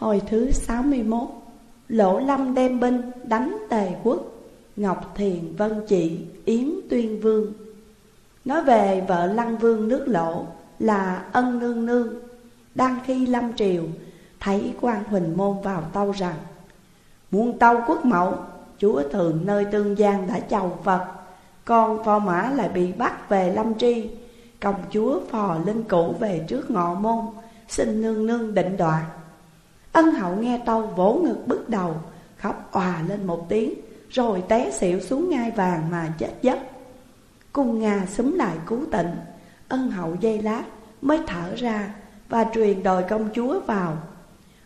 Hồi thứ 61 Lỗ Lâm đem binh đánh tề quốc. Ngọc Thiền, Vân Trị Yến Tuyên Vương. Nói về vợ Lăng Vương nước lỗ là ân nương nương. Đang khi lâm triều, Thấy quan huỳnh môn vào tâu rằng Muôn tâu quốc mẫu, Chúa thường nơi tương giang đã chầu Phật Con phò mã lại bị bắt về lâm tri. Công chúa phò linh cũ về trước ngọ môn, Xin nương nương định đoạt. Ân hậu nghe tâu vỗ ngực bước đầu, Khóc òa lên một tiếng, Rồi té xỉu xuống ngai vàng mà chết giấc. Cung Nga xúm lại cứu tịnh, Ân hậu dây lát mới thở ra Và truyền đòi công chúa vào.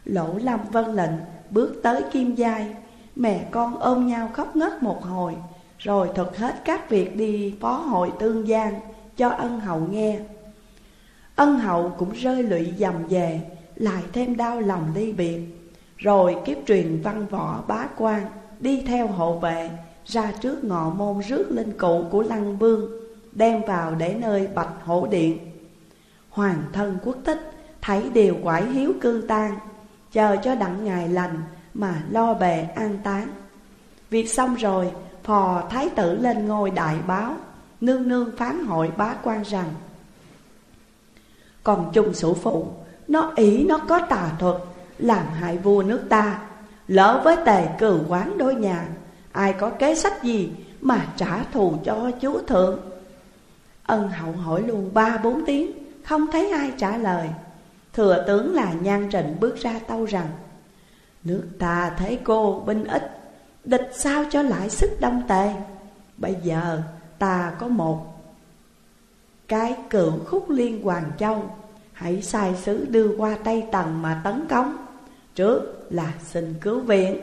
Lỗ lâm vân lệnh, bước tới kim giai. Mẹ con ôm nhau khóc ngất một hồi, Rồi thuật hết các việc đi phó hội tương giang Cho ân hậu nghe. Ân hậu cũng rơi lụy dầm về lại thêm đau lòng ly biệt. Rồi kiếp truyền văn võ bá quan Đi theo hộ vệ, Ra trước ngọ môn rước linh cụ của lăng vương, Đem vào để nơi bạch hổ điện. Hoàng thân quốc thích Thấy điều quải hiếu cư tan Chờ cho đặng ngày lành Mà lo bề an táng. Việc xong rồi, Phò thái tử lên ngôi đại báo, Nương nương phán hội bá quan rằng, Còn chung sủ phụ nó ý nó có tà thuật, Làm hại vua nước ta. Lỡ với tề cử quán đôi nhà, Ai có kế sách gì Mà trả thù cho chúa thượng? Ân hậu hỏi luôn ba bốn tiếng, Không thấy ai trả lời. Thừa tướng là nhan trịnh bước ra tâu rằng, Nước ta thấy cô binh ít, Địch sao cho lại sức đông tề? Bây giờ ta có một Cái cựu khúc liên Hoàng Châu Hãy sai sứ đưa qua Tây Tần mà tấn công. Trước là xin cứu viện,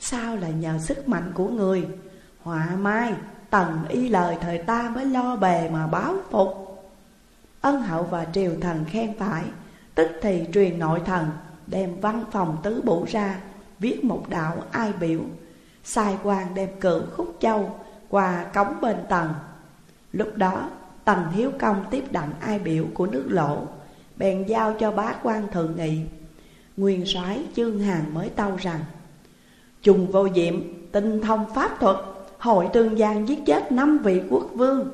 Sau là nhờ sức mạnh của người. Họa mai, Tần y lời thời ta mới lo bề mà báo phục. Ân hậu và triều thần khen phải, Tức thì truyền nội thần, Đem văn phòng tứ bổ ra, Viết một đạo ai biểu. Sai quan đem cự khúc châu Qua cống bên tầng Lúc đó, Tần Hiếu Công tiếp đặng ai biểu của nước lỗ Bèn giao cho bá quan thượng nghị. Nguyên soái chương hàng mới tâu rằng Trùng vô diệm, tinh thông pháp thuật, Hội tương giang giết chết năm vị quốc vương,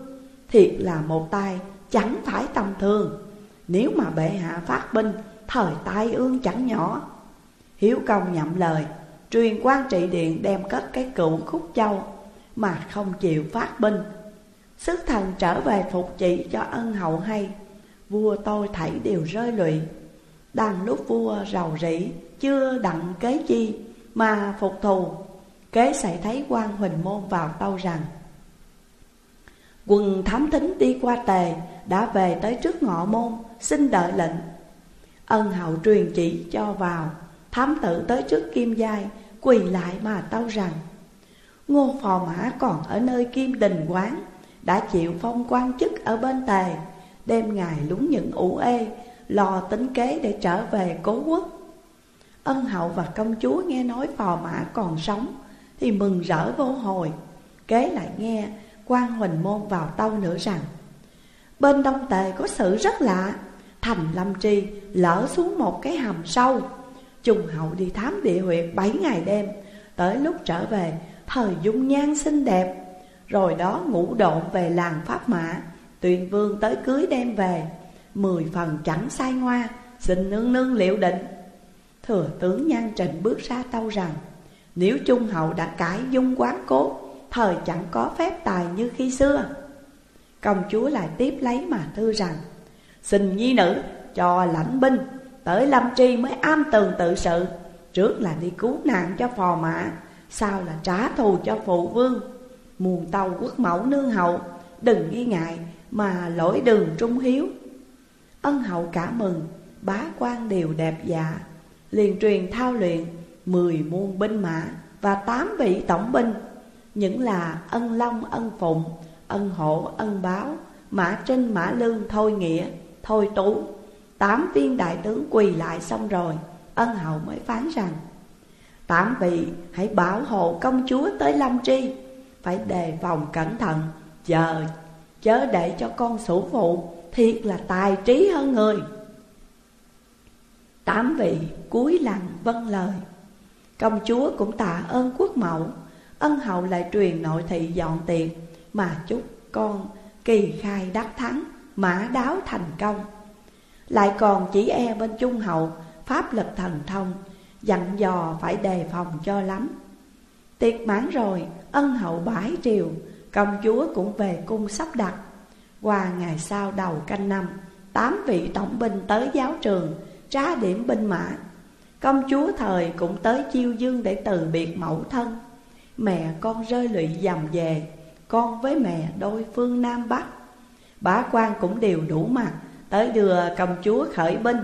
Thiệt là một tay chẳng phải tầm thường. Nếu mà bệ hạ phát binh, Thời tai ương chẳng nhỏ. Hiếu công nhậm lời, Truyền quan trị điện đem cất cái cựu khúc châu Mà không chịu phát binh. Sức thần trở về phục trị cho ân hậu hay. Vua tôi thảy đều rơi lụy. Đang lúc vua rầu rĩ, Chưa đặng kế chi Mà phục thù, Kế xảy thấy quan huỳnh môn vào tâu rằng, Quần thám thính đi qua tề, Đã về tới trước ngọ môn, Xin đợi lệnh. Ân hậu truyền chỉ cho vào, Thám tử tới trước kim giai, Quỳ lại mà tâu rằng, Ngô phò mã còn ở nơi kim đình quán, Đã chịu phong quan chức ở bên tề đêm ngày lúng những ủ ê, Lo tính kế để trở về cố quốc. Ân hậu và công chúa nghe nói phò mã còn sống, Thì mừng rỡ vô hồi. Kế lại nghe, quan huỳnh môn vào tâu nữa rằng, Bên đông tề có sự rất lạ. Thành lâm tri lỡ xuống một cái hầm sâu. Trùng hậu đi thám địa huyệt bảy ngày đêm. Tới lúc trở về, Thời dung nhan xinh đẹp. Rồi đó ngủ độn về làng Pháp Mã. Tuyền vương tới cưới đem về. Mười phần chẳng sai ngoa, Xin nương nương liệu định. Thừa tướng Nhan Trình bước ra tâu rằng, Nếu Trung Hậu đã cải dung quán cố, Thời chẳng có phép tài như khi xưa. Công chúa lại tiếp lấy mà thư rằng, Xin nhi nữ cho lãnh binh, Tới Lâm Tri mới am tường tự sự. Trước là đi cứu nạn cho phò mã, Sau là trả thù cho phụ vương. Muôn tàu quốc mẫu nương hậu, Đừng nghi ngại mà lỗi đường trung hiếu. Ân hậu cả mừng, Bá quan đều đẹp dạ Liền truyền thao luyện Mười muôn binh mã Và tám vị tổng binh, Những là ân long, ân phụng, Ân hộ ân báo, Mã trinh, mã lương, thôi nghĩa, Thôi tú. Tám viên đại tướng quỳ lại xong rồi, Ân hậu mới phán rằng, Tám vị, hãy bảo hộ công chúa tới Lâm Tri, Phải đề phòng cẩn thận, Chờ Chớ để cho con sủ phụ Thiệt là tài trí hơn người. Tám vị cúi lặng vâng lời. Công chúa cũng tạ ơn quốc mẫu, Ân hậu lại truyền nội thị dọn tiệc Mà chúc con kỳ khai đắc thắng, Mã đáo thành công. Lại còn chỉ e bên trung hậu, Pháp lực thần thông, Dặn dò phải đề phòng cho lắm. Tiệc mãn rồi, Ân hậu bãi triều Công chúa cũng về cung sắp đặt. Qua ngày sau đầu canh năm, Tám vị tổng binh tới giáo trường Tra điểm binh mã. Công chúa thời cũng tới chiêu dương để từ biệt mẫu thân. Mẹ con rơi lụy dầm về, Con với mẹ đôi phương Nam Bắc. Bá quan cũng đều đủ mặt, Tới đưa công chúa khởi binh,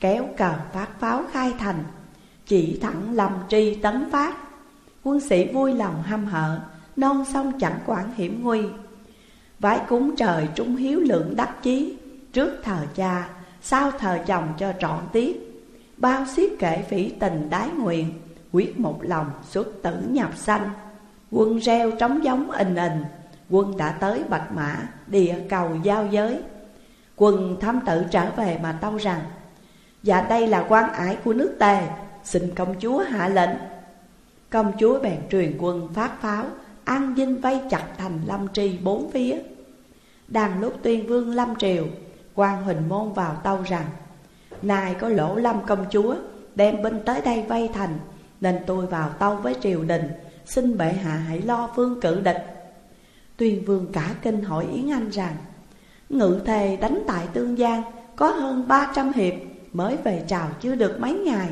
Kéo cờ phát pháo khai thành. Chỉ thẳng lầm tri tấn phát. Quân sĩ vui lòng hăm hở Non sông chẳng quản hiểm nguy. Vái cúng trời trung hiếu lượng đắc chí Trước thờ cha, sau thờ chồng cho trọn tiết. Bao xiết kể phỉ tình đái nguyện Quyết một lòng xuất tử nhập sanh. Quân reo trống giống ình ình Quân đã tới bạch mã Địa cầu giao giới. Quân thám tử trở về mà tâu rằng Dạ đây là quan ải của nước tề Xin công chúa hạ lệnh. Công chúa bèn truyền quân phát pháo. An dinh vây chặt thành lâm tri bốn phía. Đang lúc tuyên vương lâm triều quan huỳnh môn vào tâu rằng Nay có lỗ lâm công chúa, Đem binh tới đây vây thành, Nên tôi vào tâu với triều đình, Xin bệ hạ hãy lo phương cự địch. Tuyên vương cả kinh hỏi Yến Anh rằng, Ngự thề đánh tại Tương Giang Có hơn 300 hiệp, Mới về trào chưa được mấy ngày.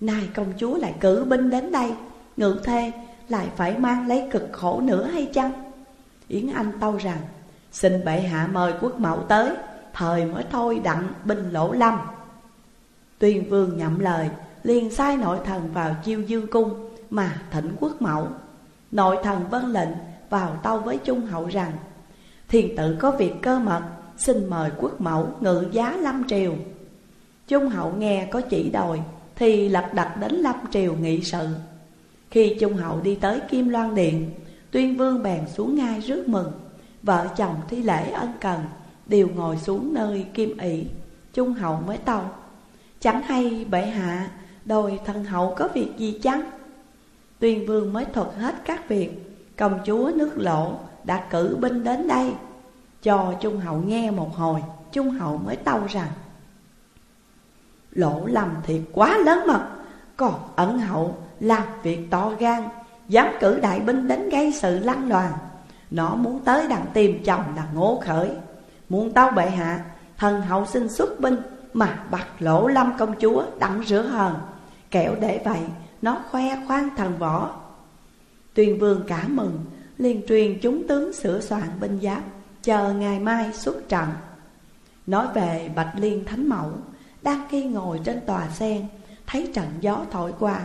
Nay công chúa lại cử binh đến đây, Ngự thề lại phải mang lấy cực khổ nữa hay chăng? Yến Anh tâu rằng, Xin bệ hạ mời quốc mẫu tới, Thời mới thôi đặng binh lỗ lâm. Tuyên vương nhậm lời, liền sai nội thần vào chiêu dương cung, Mà thỉnh quốc mẫu. Nội thần vân lệnh, vào tâu với trung hậu rằng, Thiền tự có việc cơ mật, Xin mời quốc mẫu ngự giá lâm triều. Trung hậu nghe có chỉ đòi, Thì lật đặt đến lâm triều nghị sự. Khi trung hậu đi tới Kim Loan Điện, Tuyên vương bèn xuống ngay rước mừng. Vợ chồng thi lễ ân cần, Đều ngồi xuống nơi kim ỷ Trung hậu mới tâu, Chẳng hay bệ hạ Đôi thần hậu có việc gì chăng? Tuyên vương mới thuật hết các việc, Công chúa nước lộ đã cử binh đến đây. Cho Trung hậu nghe một hồi, Trung hậu mới tâu rằng, Lỗ lầm thiệt quá lớn mật, Còn ẩn hậu làm việc to gan, Dám cử đại binh đến gây sự lăng loàn. Nó muốn tới đặng tìm chồng là ngô khởi. Muốn tao bệ hạ, Thần hậu xin xuất binh mà bắt lỗ lâm công chúa đặng rửa hờn. Kẻo để vậy, nó khoe khoang thần võ. Tuyên vương cả mừng, liền truyền chúng tướng sửa soạn binh giáp, Chờ ngày mai xuất trận. Nói về Bạch Liên Thánh Mẫu, Đang khi ngồi trên tòa sen, Thấy trận gió thổi qua.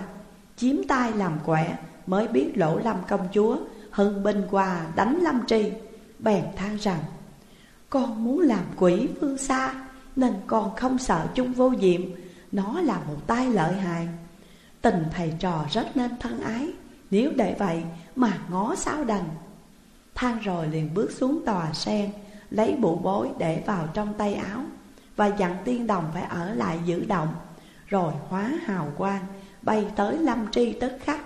Chiếm tay làm quẻ, Mới biết lỗ lâm công chúa, Hưng binh qua đánh lâm tri, Bèn than rằng, Con muốn làm quỷ phương xa, nên con không sợ chung vô diệm, Nó là một tay lợi hại. Tình thầy trò rất nên thân ái, Nếu để vậy mà ngó sao đành. Than rồi liền bước xuống tòa sen, Lấy bụ bối để vào trong tay áo Và dặn tiên đồng phải ở lại giữ động, Rồi hóa hào quang Bay tới lâm tri tức khắc.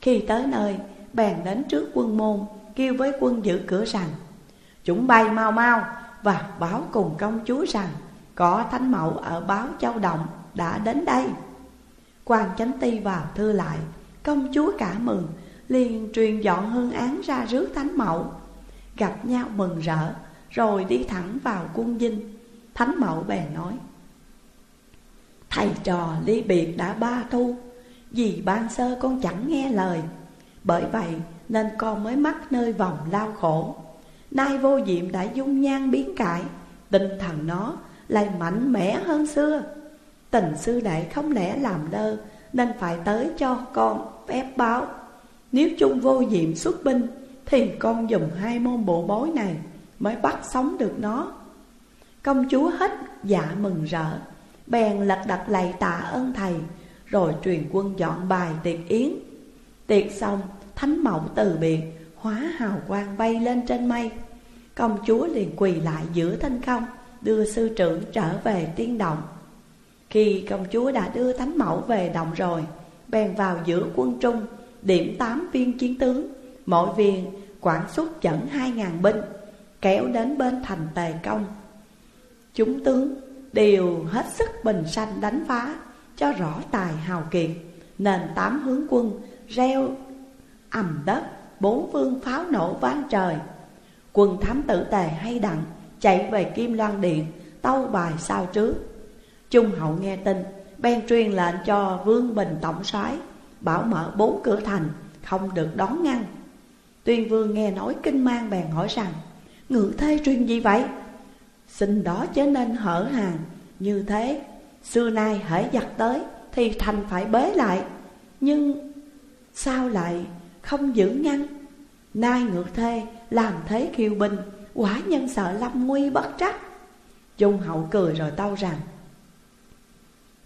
Khi tới nơi, Bèn đến trước quân môn, Kêu với quân giữ cửa rằng, Chúng bay mau mau Và báo cùng công chúa rằng, có thánh mẫu ở báo châu động đã đến đây. Quan chánh ti vào thư lại, Công chúa cả mừng, liền truyền dọn hương án ra rước thánh mẫu Gặp nhau mừng rỡ, Rồi đi thẳng vào cung dinh. Thánh mẫu bèn nói Thầy trò ly biệt đã ba thu, Vì ban sơ con chẳng nghe lời. Bởi vậy nên con mới mắc nơi vòng lao khổ. Nay vô diệm đã dung nhan biến cải, Tinh thần nó lại mạnh mẽ hơn xưa. Tình sư đệ không lẽ làm đơ Nên phải tới cho con phép báo. Nếu chung vô diệm xuất binh, Thì con dùng hai môn bộ bối này Mới bắt sống được nó. Công chúa hết dạ mừng rỡ. Bèn lật đặt lạy tạ ơn thầy, Rồi truyền quân dọn bài tiệc yến. Tiệc xong, Thánh mẫu từ biệt, Hóa hào quang bay lên trên mây. Công chúa liền quỳ lại giữa thanh không, đưa sư trưởng trở về tiên động. Khi công chúa đã đưa thánh mẫu về động rồi, Bèn vào giữa quân trung, Điểm tám viên chiến tướng, Mỗi viên quản xuất dẫn hai ngàn binh, Kéo đến bên thành tề công. Chúng tướng đều hết sức bình sanh đánh phá, Cho rõ tài hào kiệt. Nên tám hướng quân reo ầm đất, Bốn phương pháo nổ vang trời. Quân thám tử tề hay đặng, Chạy về Kim Loan Điện, Tâu bài sao trước. Trung hậu nghe tin, Bèn truyền lệnh cho Vương Bình Tổng soái, Bảo mở bốn cửa thành, Không được đón ngăn. Tuyên Vương nghe nói kinh mang bèn hỏi rằng, Ngự thê truyền gì vậy? Xin đó chớ nên hở hàng. Như thế, Xưa nay hễ giặt tới Thì thành phải bế lại. Nhưng sao lại không giữ ngăn? Nay ngược thê, làm thế khiêu binh Quả nhân sợ lâm nguy bất trắc. Trung hậu cười rồi tâu rằng,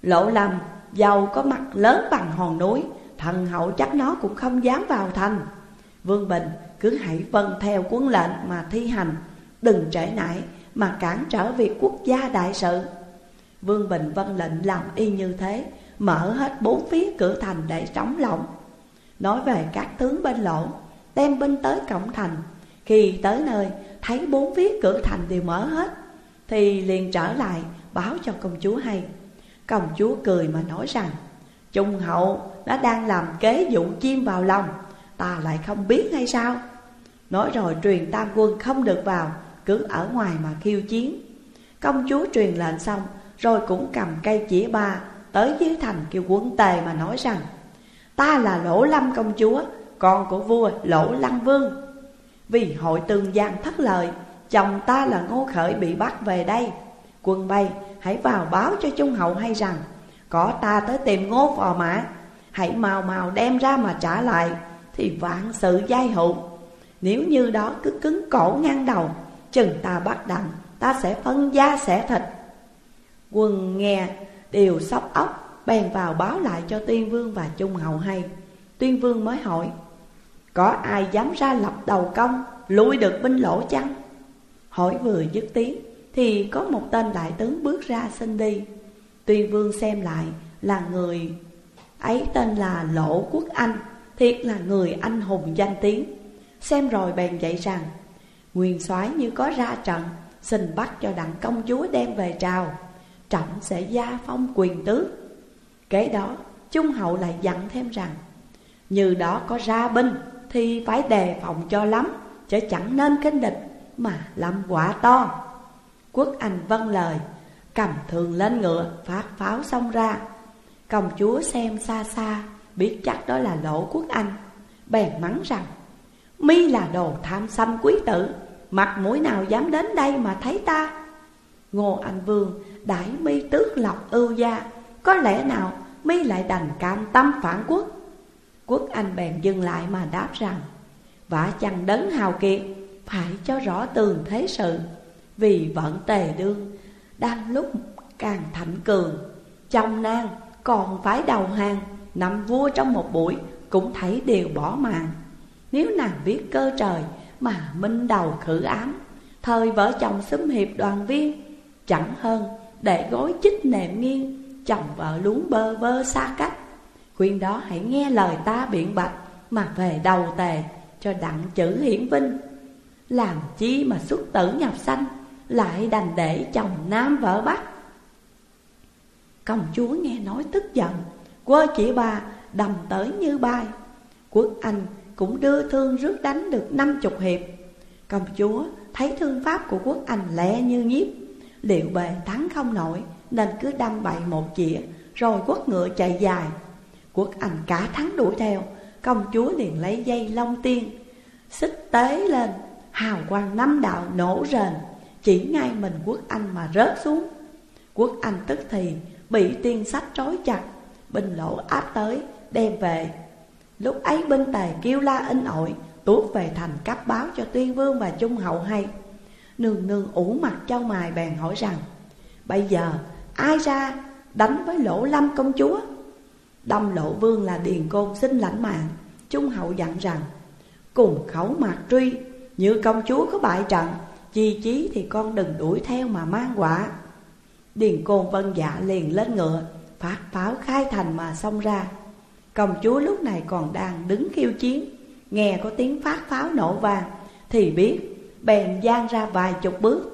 Lộ lầm Giàu có mặt lớn bằng hòn núi, Thần hậu chắc nó cũng không dám vào thành. Vương Bình, cứ hãy vâng theo quân lệnh mà thi hành, Đừng trễ nải mà cản trở việc quốc gia đại sự. Vương Bình vân lệnh làm y như thế, Mở hết bốn phía cửa thành để trống lộng Nói về các tướng bên lộ, Đem binh tới cổng thành. Khi tới nơi, thấy bốn phía cửa thành đều mở hết, Thì liền trở lại, báo cho công chúa hay. Công chúa cười mà nói rằng, Trung hậu, nó đang làm kế dụ chim vào lòng, Ta lại không biết hay sao? Nói rồi truyền tam quân không được vào cứ ở ngoài mà khiêu chiến. Công chúa truyền lệnh xong, Rồi cũng cầm cây chỉ ba Tới dưới thành kêu quân tề mà nói rằng, Ta là lỗ lâm công chúa, Con của vua lỗ lăng vương. Vì hội tương giang thất lợi, Chồng ta là ngô khởi bị bắt về đây. Quân bay, hãy vào báo cho Trung hậu hay rằng, Có ta tới tìm ngô phò mã, Hãy mau mau đem ra mà trả lại, Thì vạn sự giai hữu. Nếu như đó cứ cứng cổ ngang đầu Chừng ta bắt đặng Ta sẽ phân da xẻ thịt. Quân nghe đều sóc ốc, Bèn vào báo lại cho Tuyên Vương và Trung Hậu hay. Tuyên Vương mới hỏi, Có ai dám ra lập đầu công Lui được binh lỗ chăng? Hỏi vừa dứt tiếng, Thì có một tên đại tướng bước ra xin đi. Tuyên Vương xem lại, là người Ấy tên là Lỗ Quốc Anh, Thiệt là người anh hùng danh tiếng. Xem rồi bèn dạy rằng Nguyên soái như có ra trận, Xin bắt cho đặng công chúa đem về trào. Trọng sẽ gia phong quyền tứ. Kế đó Trung hậu lại dặn thêm rằng Như đó có ra binh, Thì phải đề phòng cho lắm, Chứ chẳng nên kinh địch, Mà làm quả to. Quốc Anh vâng lời, Cầm thường lên ngựa, Phát pháo xông ra. Công chúa xem xa xa, Biết chắc đó là lỗ quốc anh, Bèn mắng rằng, Mi là đồ tham xâm quý tử Mặt mũi nào dám đến đây mà thấy ta? Ngô Anh Vương đãi mi tước lọc ưu gia, Có lẽ nào mi lại đành cam tâm phản quốc? Quốc Anh bèn dừng lại mà đáp rằng, Vả chăng đấng hào kiệt, Phải cho rõ tường thế sự, Vì vẫn tề đương, Đang lúc càng thạnh cường, Trong nang còn phải đầu hàng Nằm vua trong một buổi Cũng thấy đều bỏ mạng. Nếu nàng biết cơ trời mà minh đầu khử ám. Thời vợ chồng xúm hiệp đoàn viên, Chẳng hơn để gối chích nệm nghiêng, Chồng vợ lún bơ vơ xa cách. Khuyên đó hãy nghe lời ta biện bạch Mà về đầu tề cho đặng chữ hiển vinh. Làm chi mà xuất tử nhập sanh, Lại đành để chồng nam vợ bắt Công chúa nghe nói tức giận, Quơ chỉ bà, đầm tới như bay. Quốc Anh cũng đưa thương rước đánh được năm chục hiệp. Công chúa thấy thương pháp của quốc Anh lẹ như nhiếp, Liệu bề thắng không nổi, Nên cứ đâm bậy một chĩa, Rồi quốc ngựa chạy dài. Quốc Anh cả thắng đuổi theo, Công chúa liền lấy dây long tiên, Xích tế lên, Hào quang năm đạo nổ rền, Chỉ ngay mình quốc Anh mà rớt xuống. Quốc Anh tức thì Bị tiên sách trói chặt, Binh lỗ áp tới, đem về Lúc ấy binh tề kêu la in ỏi, Tuốt về thành cấp báo cho tuyên vương và trung hậu hay. Nương nương ủ mặt châu mài bèn hỏi rằng, Bây giờ ai ra đánh với lỗ lâm công chúa? Đông lộ vương là điền côn xin lãnh mạng. Trung hậu dặn rằng, Cùng khẩu mạc truy, Như công chúa có bại trận, Chi chí thì con đừng đuổi theo mà mang quả. Điền côn vân dạ liền lên ngựa, Phát pháo khai thành mà xông ra. Công chúa lúc này còn đang đứng khiêu chiến. Nghe có tiếng phát pháo nổ vàng, Thì biết bèn gian ra vài chục bước.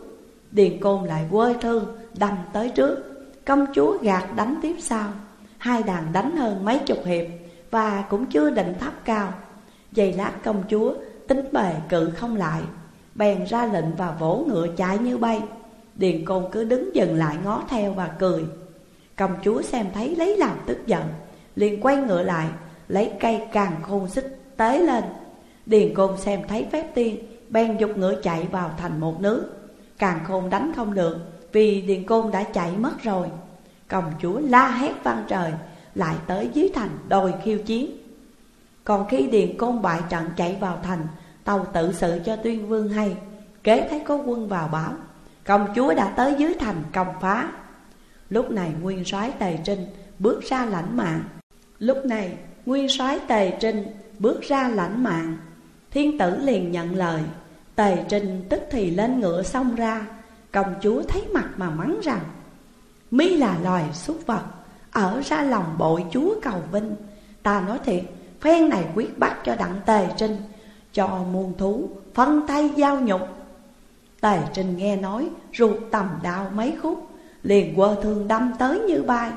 Điền côn lại quơi thương đâm tới trước. Công chúa gạt đánh tiếp sau. Hai đàn đánh hơn mấy chục hiệp Và cũng chưa định thấp cao. Giây lát công chúa tính bề cự không lại Bèn ra lệnh và vỗ ngựa chạy như bay. Điền côn cứ đứng dừng lại ngó theo và cười. Công chúa xem thấy lấy làm tức giận liền quay ngựa lại, Lấy cây càng khôn xích tế lên. Điền côn xem thấy phép tiên, Bèn dục ngựa chạy vào thành một nước Càng khôn đánh không được, Vì Điền côn đã chạy mất rồi. Công chúa la hét vang trời, Lại tới dưới thành đòi khiêu chiến. Còn khi Điền côn bại trận chạy vào thành, Tàu tự sự cho tuyên vương hay, Kế thấy có quân vào báo, Công chúa đã tới dưới thành công phá. Lúc này nguyên soái Tề Trinh bước ra lãnh mạng Lúc này, nguyên soái Tề Trinh bước ra lãnh mạng. Thiên tử liền nhận lời. Tề Trinh tức thì lên ngựa xông ra. Công chúa thấy mặt mà mắng rằng, Mi là loài súc vật, Ở ra lòng bội chúa cầu vinh. Ta nói thiệt, Phen này quyết bắt cho đặng Tề Trinh, Cho muôn thú phân tay giao nhục. Tề Trinh nghe nói, ruột tầm đau mấy khúc, Liền quơ thương đâm tới như bay.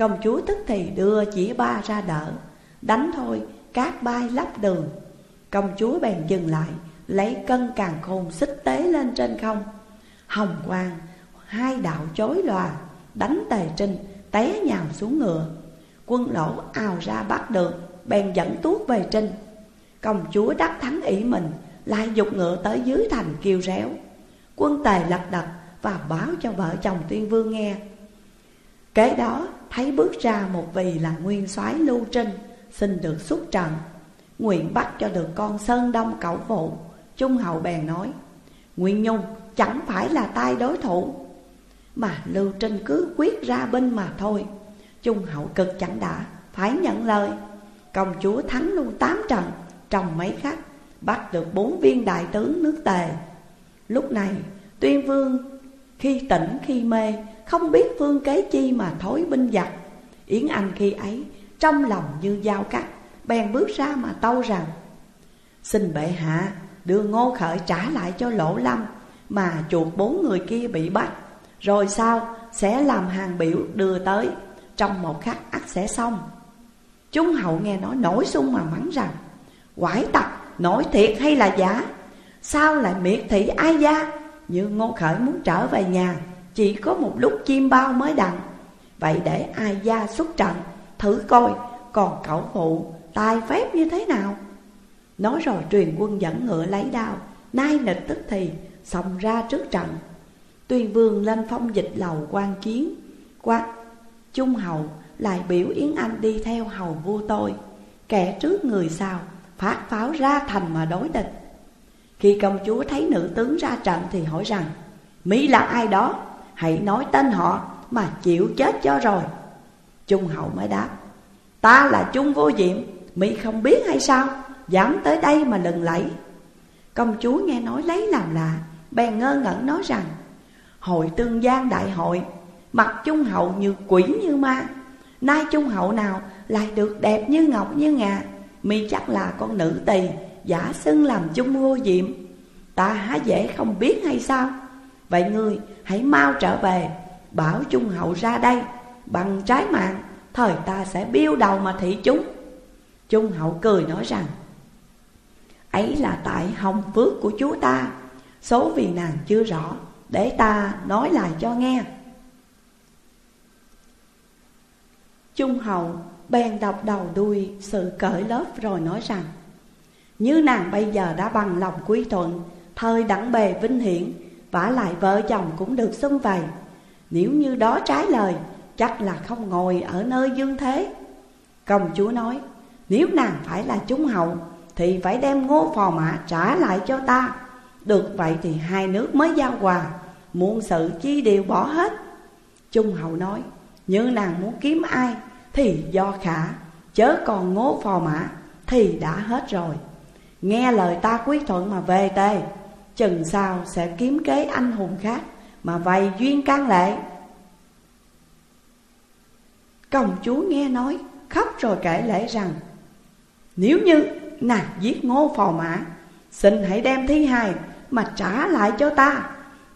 Công chúa tức thì đưa chỉ ba ra đỡ Đánh thôi, cát bay lấp đường. Công chúa bèn dừng lại, Lấy cân càng khôn xích tế lên trên không. Hồng quang, Hai đạo chối lòa, Đánh tề trinh, Té nhào xuống ngựa. Quân lỗ ào ra bắt được, Bèn dẫn tuốt về trinh. Công chúa đắc thắng ý mình, Lại dục ngựa tới dưới thành kêu réo. Quân tề lật đật Và báo cho vợ chồng tuyên vương nghe. Kế đó thấy bước ra một vị là nguyên soái lưu trinh, Xin được xuất trận Nguyện bắt cho được con Sơn Đông cẩu phụ. Trung hậu bèn nói Nguyện Nhung, chẳng phải là tay đối thủ. Mà Lưu Trinh cứ quyết ra binh mà thôi. Trung hậu cực chẳng đã, Phải nhận lời. Công chúa thắng luôn tám trận, Trong mấy khắc, Bắt được bốn viên đại tướng nước tề. Lúc này, tuyên vương khi tỉnh khi mê không biết phương kế chi mà thối binh giặc. Yến Anh khi ấy, Trong lòng như dao cắt, Bèn bước ra mà tâu rằng, Xin bệ hạ, đưa ngô khởi trả lại cho lỗ lâm, Mà chuột bốn người kia bị bắt, Rồi sao sẽ làm hàng biểu đưa tới, Trong một khắc ắt sẽ xong. Chúng hậu nghe nói nổi sung mà mắng rằng Quải tặc, nổi thiệt hay là giả? Sao lại miệt thị ai gia? Như ngô khởi muốn trở về nhà chỉ có một lúc chim bao mới đặng Vậy để ai gia xuất trận Thử coi còn cậu phụ tài phép như thế nào. Nói rồi truyền quân dẫn ngựa lấy đao Nai nịch tức thì, xông ra trước trận. Tuyên vương lên phong dịch lầu quan chiến quan Trung hậu lại biểu Yến Anh đi theo hầu vua tôi. Kẻ trước người sau phát pháo ra thành mà đối địch. Khi công chúa thấy nữ tướng ra trận thì hỏi rằng, Mỹ là ai đó? Hãy nói tên họ mà chịu chết cho rồi. Trung hậu mới đáp, Ta là Trung vô diệm Mỹ không biết hay sao? Dám tới đây mà lừng lẫy. Công chúa nghe nói lấy làm lạ Bèn ngơ ngẩn nói rằng, Hội tương giang đại hội, Mặt trung hậu như quỷ như ma. Nay trung hậu nào lại được đẹp như ngọc như ngà? Mi chắc là con nữ tỳ Giả xưng làm trung vô diệm. Ta há dễ không biết hay sao? Vậy ngươi hãy mau trở về, Bảo trung hậu ra đây. Bằng trái mạng, Thời ta sẽ biêu đầu mà thị chúng. Trung hậu cười nói rằng, Ấy là tại hồng phước của chúa ta, Số vì nàng chưa rõ, Để ta nói lại cho nghe. Trung hậu bèn đọc đầu đuôi sự cởi lớp rồi nói rằng, Như nàng bây giờ đã bằng lòng quy thuận, Thời đẳng bề vinh hiển vả lại vợ chồng cũng được xung vầy. Nếu như đó trái lời, Chắc là không ngồi ở nơi dương thế. Công chúa nói, Nếu nàng phải là trung hậu, thì phải đem ngô phò mã trả lại cho ta. Được vậy thì hai nước mới giao hòa, Muôn sự chi đều bỏ hết. Trung hậu nói, Như nàng muốn kiếm ai Thì do khả, Chớ còn ngô phò mã Thì đã hết rồi. Nghe lời ta quý thuận mà về tê Chừng sau sẽ kiếm kế anh hùng khác Mà vầy duyên can lệ. Công chúa nghe nói, khóc rồi kể lễ rằng, Nếu như nàng giết ngô phò mã, Xin hãy đem thi hài mà trả lại cho ta,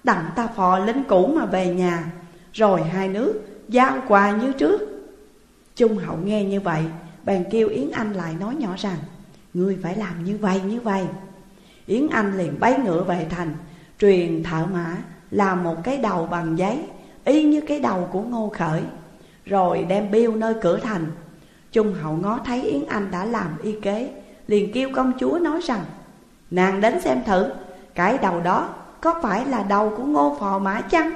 Đặng ta phò lính cũ mà về nhà, Rồi hai nước giao quà như trước. Trung hậu nghe như vậy, Bèn kêu Yến Anh lại nói nhỏ rằng, Ngươi phải làm như vậy như vậy. Yến Anh liền bay ngựa về thành. Truyền thợ mã làm một cái đầu bằng giấy, Y như cái đầu của ngô khởi, Rồi đem biêu nơi cửa thành. Trung hậu ngó thấy Yến Anh đã làm y kế, Liền kêu công chúa nói rằng, Nàng đến xem thử, Cái đầu đó có phải là đầu của ngô phò mã chăng?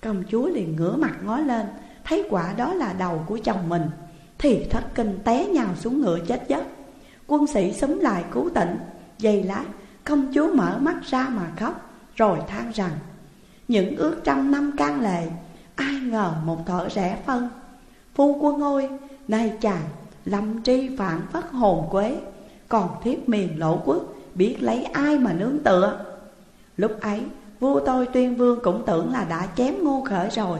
Công chúa liền ngửa mặt ngó lên, Thấy quả đó là đầu của chồng mình, Thì thất kinh té nhào xuống ngựa chết giấc. Quân sĩ súng lại cứu tỉnh Giây lát công chúa mở mắt ra mà khóc, Rồi than rằng, Những ước trăm năm can lệ, Ai ngờ một thở rẻ phân. Phu quân ơi, Nay chàng lâm tri phản phất hồn quế, Còn thiếp miền lỗ quốc Biết lấy ai mà nương tựa. Lúc ấy, vua tôi tuyên vương cũng tưởng là đã chém ngô khởi rồi,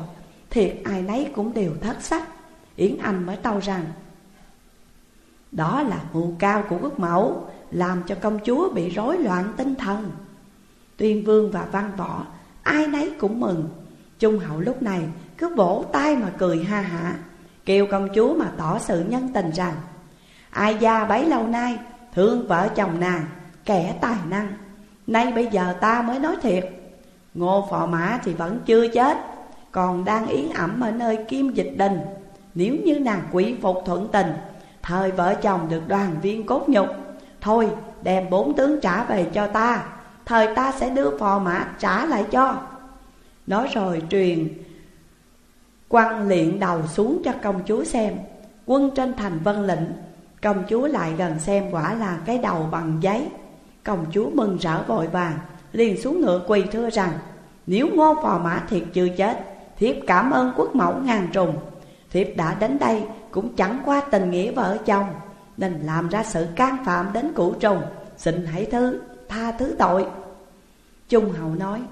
Thiệt ai nấy cũng đều thất sắc. Yến Anh mới tâu rằng, Đó là mưu cao của quốc mẫu làm cho công chúa bị rối loạn tinh thần. Tuyên vương và văn võ, Ai nấy cũng mừng. Trung hậu lúc này cứ vỗ tay mà cười ha hả, Kêu công chúa mà tỏ sự nhân tình rằng, Ai gia bấy lâu nay thương vợ chồng nàng, Kẻ tài năng, Nay bây giờ ta mới nói thiệt. Ngô phò mã thì vẫn chưa chết, Còn đang yến ẩm ở nơi kim dịch đình. Nếu như nàng quỷ phục thuận tình, Thời vợ chồng được đoàn viên cốt nhục Thôi, đem bốn tướng trả về cho ta, Thời ta sẽ đưa phò mã trả lại cho. Nói rồi truyền Quăng liện đầu xuống cho công chúa xem. Quân trên thành vân lệnh Công chúa lại gần xem quả là cái đầu bằng giấy. Công chúa mừng rỡ vội vàng, Liền xuống ngựa quỳ thưa rằng, Nếu ngô phò mã thiệt chưa chết, Thiếp cảm ơn quốc mẫu ngàn trùng. Thiếp đã đến đây cũng chẳng qua tình nghĩa vợ chồng. Nên làm ra sự can phạm đến cụ trùng. Xin hãy thứ, tha thứ tội. Trung hậu nói,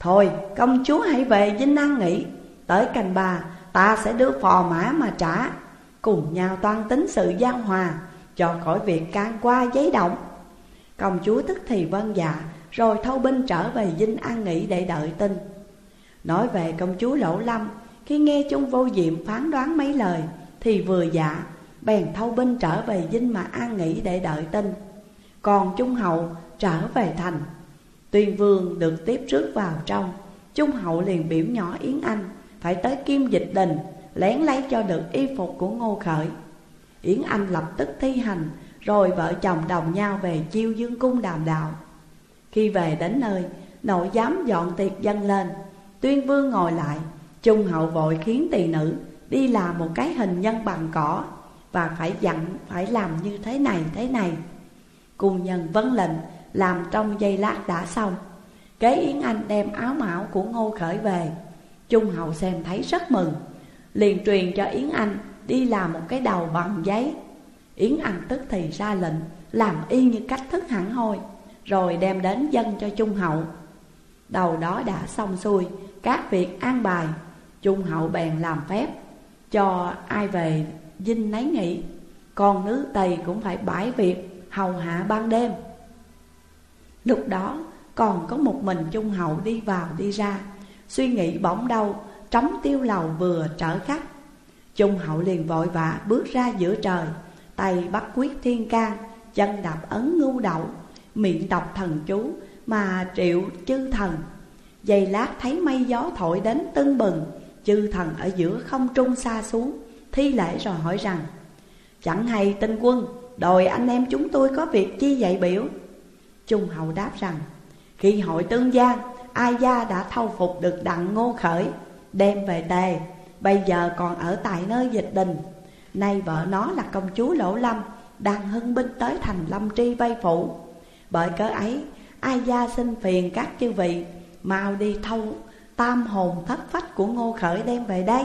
Thôi, công chúa hãy về dinh an nghỉ Tới cành bà, ta sẽ đưa phò mã mà trả, Cùng nhau toan tính sự giao hòa, Cho khỏi việc can qua giấy động. Công chúa tức thì vâng dạ Rồi thâu binh trở về dinh an nghỉ để đợi tin. Nói về công chúa Lỗ Lâm, Khi nghe Trung vô diệm phán đoán mấy lời, Thì vừa dạ Bèn thâu binh trở về dinh mà an nghỉ để đợi tin. Còn Trung hậu trở về thành. Tuyên vương được tiếp rước vào trong. Trung hậu liền biểu nhỏ Yến Anh, Phải tới kim dịch đình, Lén lấy cho được y phục của Ngô Khởi. Yến Anh lập tức thi hành, rồi vợ chồng đồng nhau về chiêu dương cung đàm đạo. Khi về đến nơi, Nội giám dọn tiệc dâng lên. Tuyên vương ngồi lại, Trung hậu vội khiến tỳ nữ Đi làm một cái hình nhân bằng cỏ. Và phải dặn, phải làm như thế này thế này. Cùng nhân vấn lệnh, Làm trong giây lát đã xong. Kế Yến Anh đem áo mão của Ngô Khởi về. Trung hậu xem thấy rất mừng, Liền truyền cho Yến Anh đi làm một cái đầu bằng giấy. Yến Anh tức thì ra lệnh, Làm y như cách thức hẳn hoi, Rồi đem đến dân cho Trung Hậu. Đầu đó đã xong xuôi, Các việc an bài, Trung Hậu bèn làm phép Cho ai về dinh nấy nghỉ Còn nữ Tây cũng phải bãi việc Hầu hạ ban đêm. Lúc đó, còn có một mình Trung Hậu đi vào đi ra, Suy nghĩ bỗng đâu Trống tiêu lầu vừa trở khách. Trung Hậu liền vội vã bước ra giữa trời, Tay bắt quyết thiên can Chân đạp ấn ngu đậu, Miệng đọc thần chú Mà triệu chư thần. Giây lát thấy mây gió thổi đến tưng bừng, Chư thần ở giữa không trung xa xuống. Thi lễ rồi hỏi rằng, Chẳng hay tinh quân, Đòi anh em chúng tôi có việc chi dạy biểu? Trung hậu đáp rằng, Khi hội tương giang Ai gia đã thâu phục được đặng ngô khởi, Đem về tề, Bây giờ còn ở tại nơi dịch đình. Nay vợ nó là công chúa Lỗ Lâm, Đang hưng binh tới thành Lâm Tri vây phụ. Bởi cớ ấy, Ai gia xin phiền các chư vị, Mau đi thâu tam hồn thất phách của Ngô Khởi đem về đây.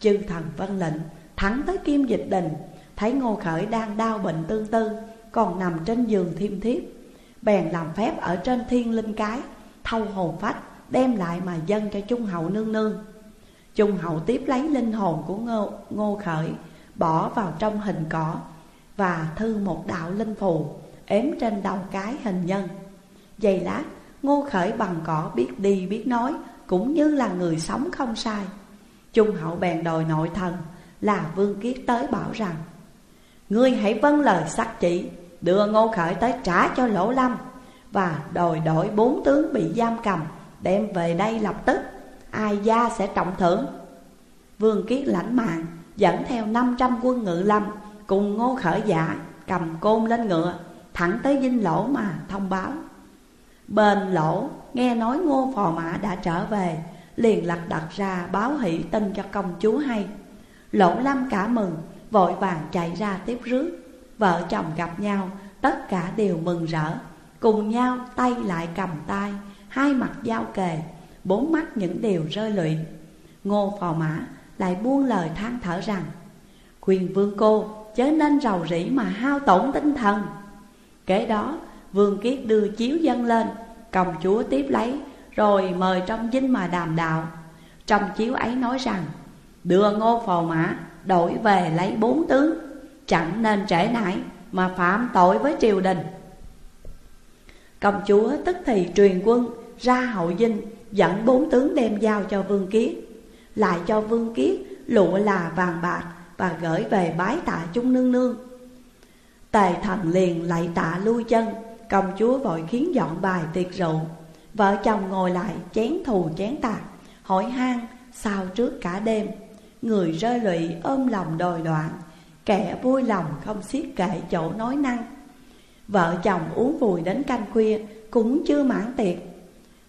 Chư thần vân lệnh thẳng tới kim dịch đình. Thấy Ngô Khởi đang đau bệnh tương tư Còn nằm trên giường thiêm thiếp. Bèn làm phép ở trên thiên linh cái Thâu hồn phách đem lại mà dâng cho Trung hậu nương nương. Trung hậu tiếp lấy linh hồn của ngô, ngô khởi Bỏ vào trong hình cỏ Và thư một đạo linh phù Ếm trên đầu cái hình nhân. Giây lát Ngô khởi bằng cỏ biết đi biết nói Cũng như là người sống không sai. Trung hậu bèn đòi nội thần Là Vương Kiết tới bảo rằng, Ngươi hãy vâng lời sắc chỉ, Đưa Ngô Khởi tới trả cho Lỗ Lâm Và đòi đổi bốn tướng bị giam cầm, Đem về đây lập tức, Ai gia sẽ trọng thưởng. Vương Kiết lãnh mạng, Dẫn theo 500 quân ngự lâm Cùng Ngô Khởi dạ cầm côn lên ngựa, Thẳng tới dinh lỗ mà thông báo. Bên lỗ nghe nói Ngô Phò Mã đã trở về Liền lặt đặt ra báo hỷ tin cho công chúa hay. Lỗ Lâm cả mừng, Vội vàng chạy ra tiếp rước. Vợ chồng gặp nhau, Tất cả đều mừng rỡ. Cùng nhau tay lại cầm tay, Hai mặt giao kề, Bốn mắt những điều rơi lụy Ngô phò mã lại buông lời than thở rằng Quyền vương cô, chớ nên rầu rĩ mà hao tổn tinh thần. Kế đó, vương kiết đưa chiếu dân lên, Công chúa tiếp lấy rồi mời trong dinh mà đàm đạo. Trong chiếu ấy nói rằng, Đưa ngô phò mã, đổi về lấy bốn tướng Chẳng nên trễ nải mà phạm tội với triều đình. Công chúa tức thì truyền quân ra hậu dinh, Dẫn bốn tướng đem giao cho Vương Kiết. Lại cho Vương Kiết lụa là vàng bạc Và gửi về bái tạ chung nương nương. Tề thần liền lạy tạ lui chân, Công chúa vội khiến dọn bài tiệc rượu. Vợ chồng ngồi lại, chén thù, chén tạc Hỏi han, sao trước cả đêm? Người rơi lụy, ôm lòng đòi đoạn, Kẻ vui lòng không xiết kệ chỗ nói năng. Vợ chồng uống vùi đến canh khuya, Cũng chưa mãn tiệc.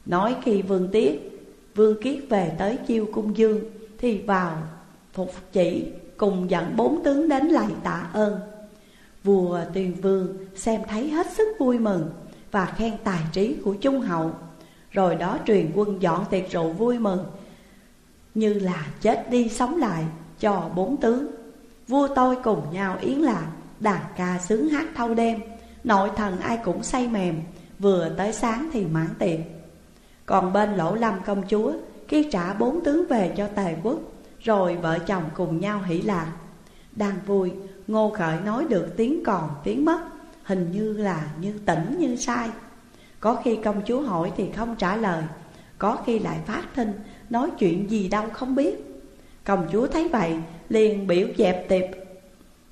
Nói khi Vương Tiết, Vương Kiết về tới chiêu cung dương, Thì vào phục chỉ Cùng dẫn bốn tướng đến lại tạ ơn. Vua tuyên Vương xem thấy hết sức vui mừng Và khen tài trí của Trung Hậu. Rồi đó truyền quân dọn tiệc rượu vui mừng. Như là chết đi sống lại cho bốn tướng Vua tôi cùng nhau yến lạc Đàn ca sướng hát thâu đêm. Nội thần ai cũng say mềm, Vừa tới sáng thì mãn tiệc. Còn bên lỗ lâm công chúa, Khi trả bốn tướng về cho tề quốc, Rồi vợ chồng cùng nhau hỷ lạc Đang vui, Ngô Khởi nói được tiếng còn, tiếng mất. Hình như là như tỉnh như sai. Có khi công chúa hỏi thì không trả lời. Có khi lại phát thinh Nói chuyện gì đâu không biết. Công chúa thấy vậy liền biểu dẹp tiệp,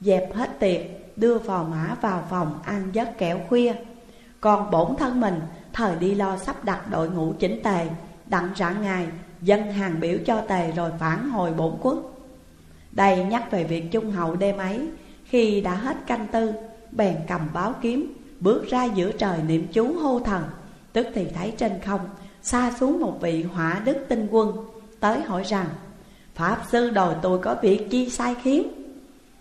Dẹp hết tiệc đưa phò mã vào phòng ăn giấc kẹo khuya. Còn bổn thân mình thời đi lo sắp đặt đội ngũ chỉnh tề Đặng rạng ngài dân hàng biểu cho tề rồi phản hồi bổn quốc. Đây nhắc về việc trung hậu đêm ấy Khi đã hết canh tư bèn cầm báo kiếm Bước ra giữa trời niệm chú hô thần. Tức thì thấy trên không, xa xuống một vị hỏa đức tinh quân, Tới hỏi rằng, Pháp sư đòi tôi có việc chi sai khiến?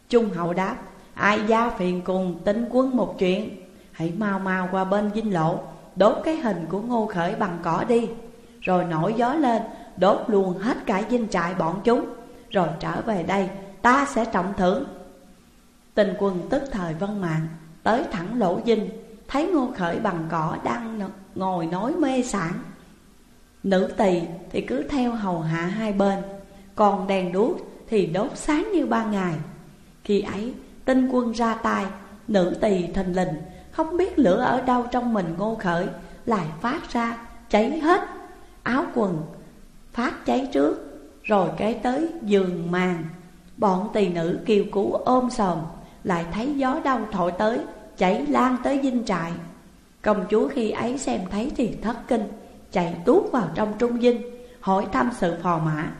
Trung hậu đáp, Ai gia phiền cùng tinh quân một chuyện. Hãy mau mau qua bên dinh lộ, Đốt cái hình của ngô khởi bằng cỏ đi. Rồi nổi gió lên, Đốt luôn hết cả dinh trại bọn chúng. Rồi trở về đây, Ta sẽ trọng thưởng. Tình quân tức thời vân mạng Tới thẳng lỗ dinh, Thấy ngô khởi bằng cỏ đang ngồi nói mê sản Nữ tỳ thì cứ theo hầu hạ hai bên, Còn đèn đuốc thì đốt sáng như ba ngày. Khi ấy, tinh quân ra tay, Nữ tỳ thình lình, Không biết lửa ở đâu trong mình ngô khởi, Lại phát ra cháy hết. Áo quần phát cháy trước, Rồi kế tới giường màn. Bọn tỳ nữ kêu cứu ôm sòm, Lại thấy gió đông thổi tới chảy lan tới dinh trại. Công chúa khi ấy xem thấy thì thất kinh, Chạy tuốt vào trong trung dinh, Hỏi thăm sự phò mã.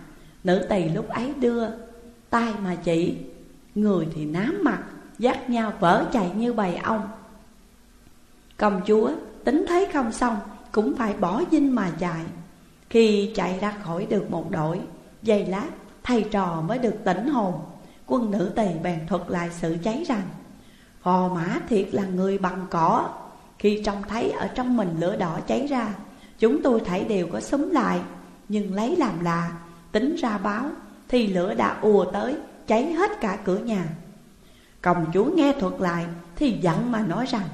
Nữ tỳ lúc ấy đưa tay mà chỉ Người thì nám mặt, Dắt nhau vỡ chạy như bầy ong. Công chúa, tính thấy không xong, Cũng phải bỏ dinh mà chạy. Khi chạy ra khỏi được một đội Giây lát, thầy trò mới được tỉnh hồn. Quân nữ tỳ bèn thuật lại sự cháy rằng Phò mã thiệt là người bằng cỏ. Khi trông thấy ở trong mình lửa đỏ cháy ra, Chúng tôi thấy đều có súng lại. Nhưng lấy làm lạ, Tính ra báo, Thì lửa đã ùa tới, Cháy hết cả cửa nhà. Công chúa nghe thuật lại, Thì giận mà nói rằng,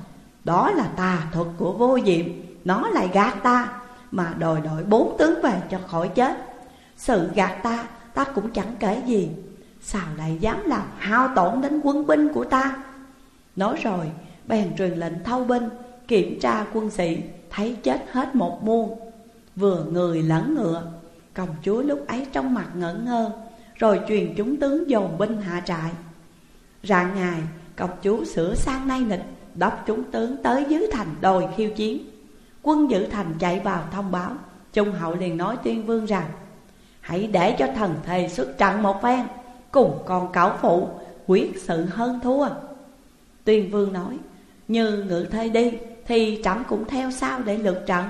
Đó là tà thuật của vô diệm, Nó lại gạt ta, Mà đòi đòi bốn tướng về cho khỏi chết. Sự gạt ta ta cũng chẳng kể gì. Sao lại dám làm hao tổn đến quân binh của ta? Nói rồi, bèn truyền lệnh thâu binh, Kiểm tra quân sĩ, thấy chết hết một muôn. Vừa người lẫn ngựa, Công chúa lúc ấy trong mặt ngẩn ngơ, Rồi truyền chúng tướng dồn binh hạ trại. Rạng ngày, công chúa sửa sang nay nịch, Đốc chúng tướng tới dưới thành đồi khiêu chiến. Quân giữ thành chạy vào thông báo, Trung hậu liền nói tuyên vương rằng, Hãy để cho thần thề xuất trận một phen, Cùng con cảo phụ quyết sự hơn thua. Tuyên vương nói, Như ngự thê đi, Thì trẫm cũng theo sau để lượt trận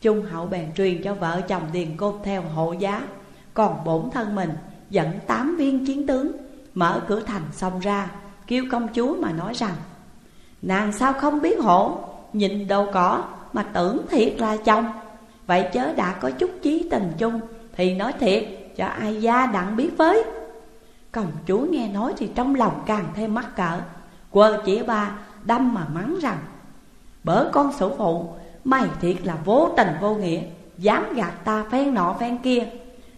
Trung hậu bèn truyền cho vợ chồng Điền Côn theo hộ giá. Còn bổn thân mình dẫn tám viên chiến tướng Mở cửa thành xông ra, Kêu công chúa mà nói rằng, Nàng sao không biết hổ? Nhìn đầu cỏ mà tưởng thiệt là chồng. Vậy chớ đã có chút chí tình chung Thì nói thiệt cho ai gia đặng biết với. Công chúa nghe nói thì trong lòng càng thêm mắc cỡ Quơ chỉ ba, đâm mà mắng rằng Bở con sổ phụ, Mày thiệt là vô tình vô nghĩa, Dám gạt ta phen nọ phen kia.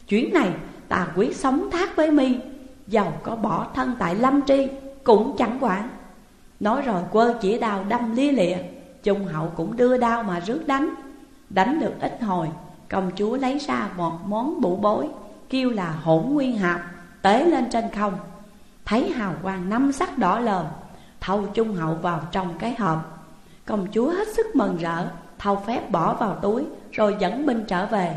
Chuyến này ta quyết sống thác với mi Dầu có bỏ thân tại lâm tri Cũng chẳng quản. Nói rồi quơ chỉ đào đâm lia lịa, Trung hậu cũng đưa đao mà rước đánh. Đánh được ít hồi, Công chúa lấy ra một món bụ bối, Kêu là hỗn nguyên hạp, Tế lên trên không. Thấy hào quang năm sắc đỏ lờm Thâu trung hậu vào trong cái hộp. Công chúa hết sức mừng rỡ Thâu phép bỏ vào túi, Rồi dẫn binh trở về.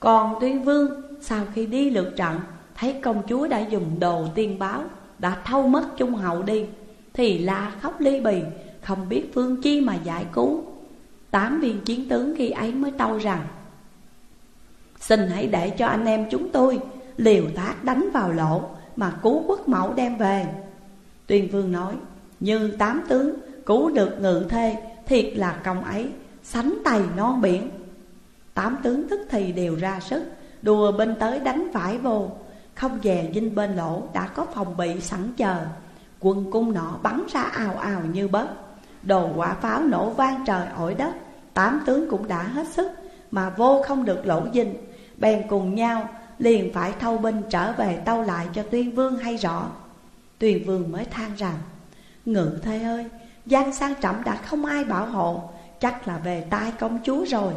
Còn tuyên vương, sau khi đi lượt trận, Thấy công chúa đã dùng đồ tiên báo, Đã thâu mất trung hậu đi, Thì la khóc ly bì, Không biết phương chi mà giải cứu. Tám viên chiến tướng khi ấy mới tâu rằng, Xin hãy để cho anh em chúng tôi Liều tác đánh vào lỗ Mà cứu quốc mẫu đem về. Tuyên vương nói như tám tướng, cứu được ngự thê, Thiệt là công ấy, Sánh tay non biển. Tám tướng tức thì đều ra sức, Đùa bên tới đánh phải vô. Không dè dinh bên lỗ Đã có phòng bị sẵn chờ. Quân cung nọ bắn ra ào ào như bớt. Đồ quả pháo nổ vang trời ổi đất. Tám tướng cũng đã hết sức, Mà vô không được lỗ dinh. Bèn cùng nhau liền phải thâu binh trở về tâu lại cho tuyên vương hay rõ. Tuyên vương mới than rằng Ngự thê ơi, gian sang trẫm đã không ai bảo hộ Chắc là về tay công chúa rồi.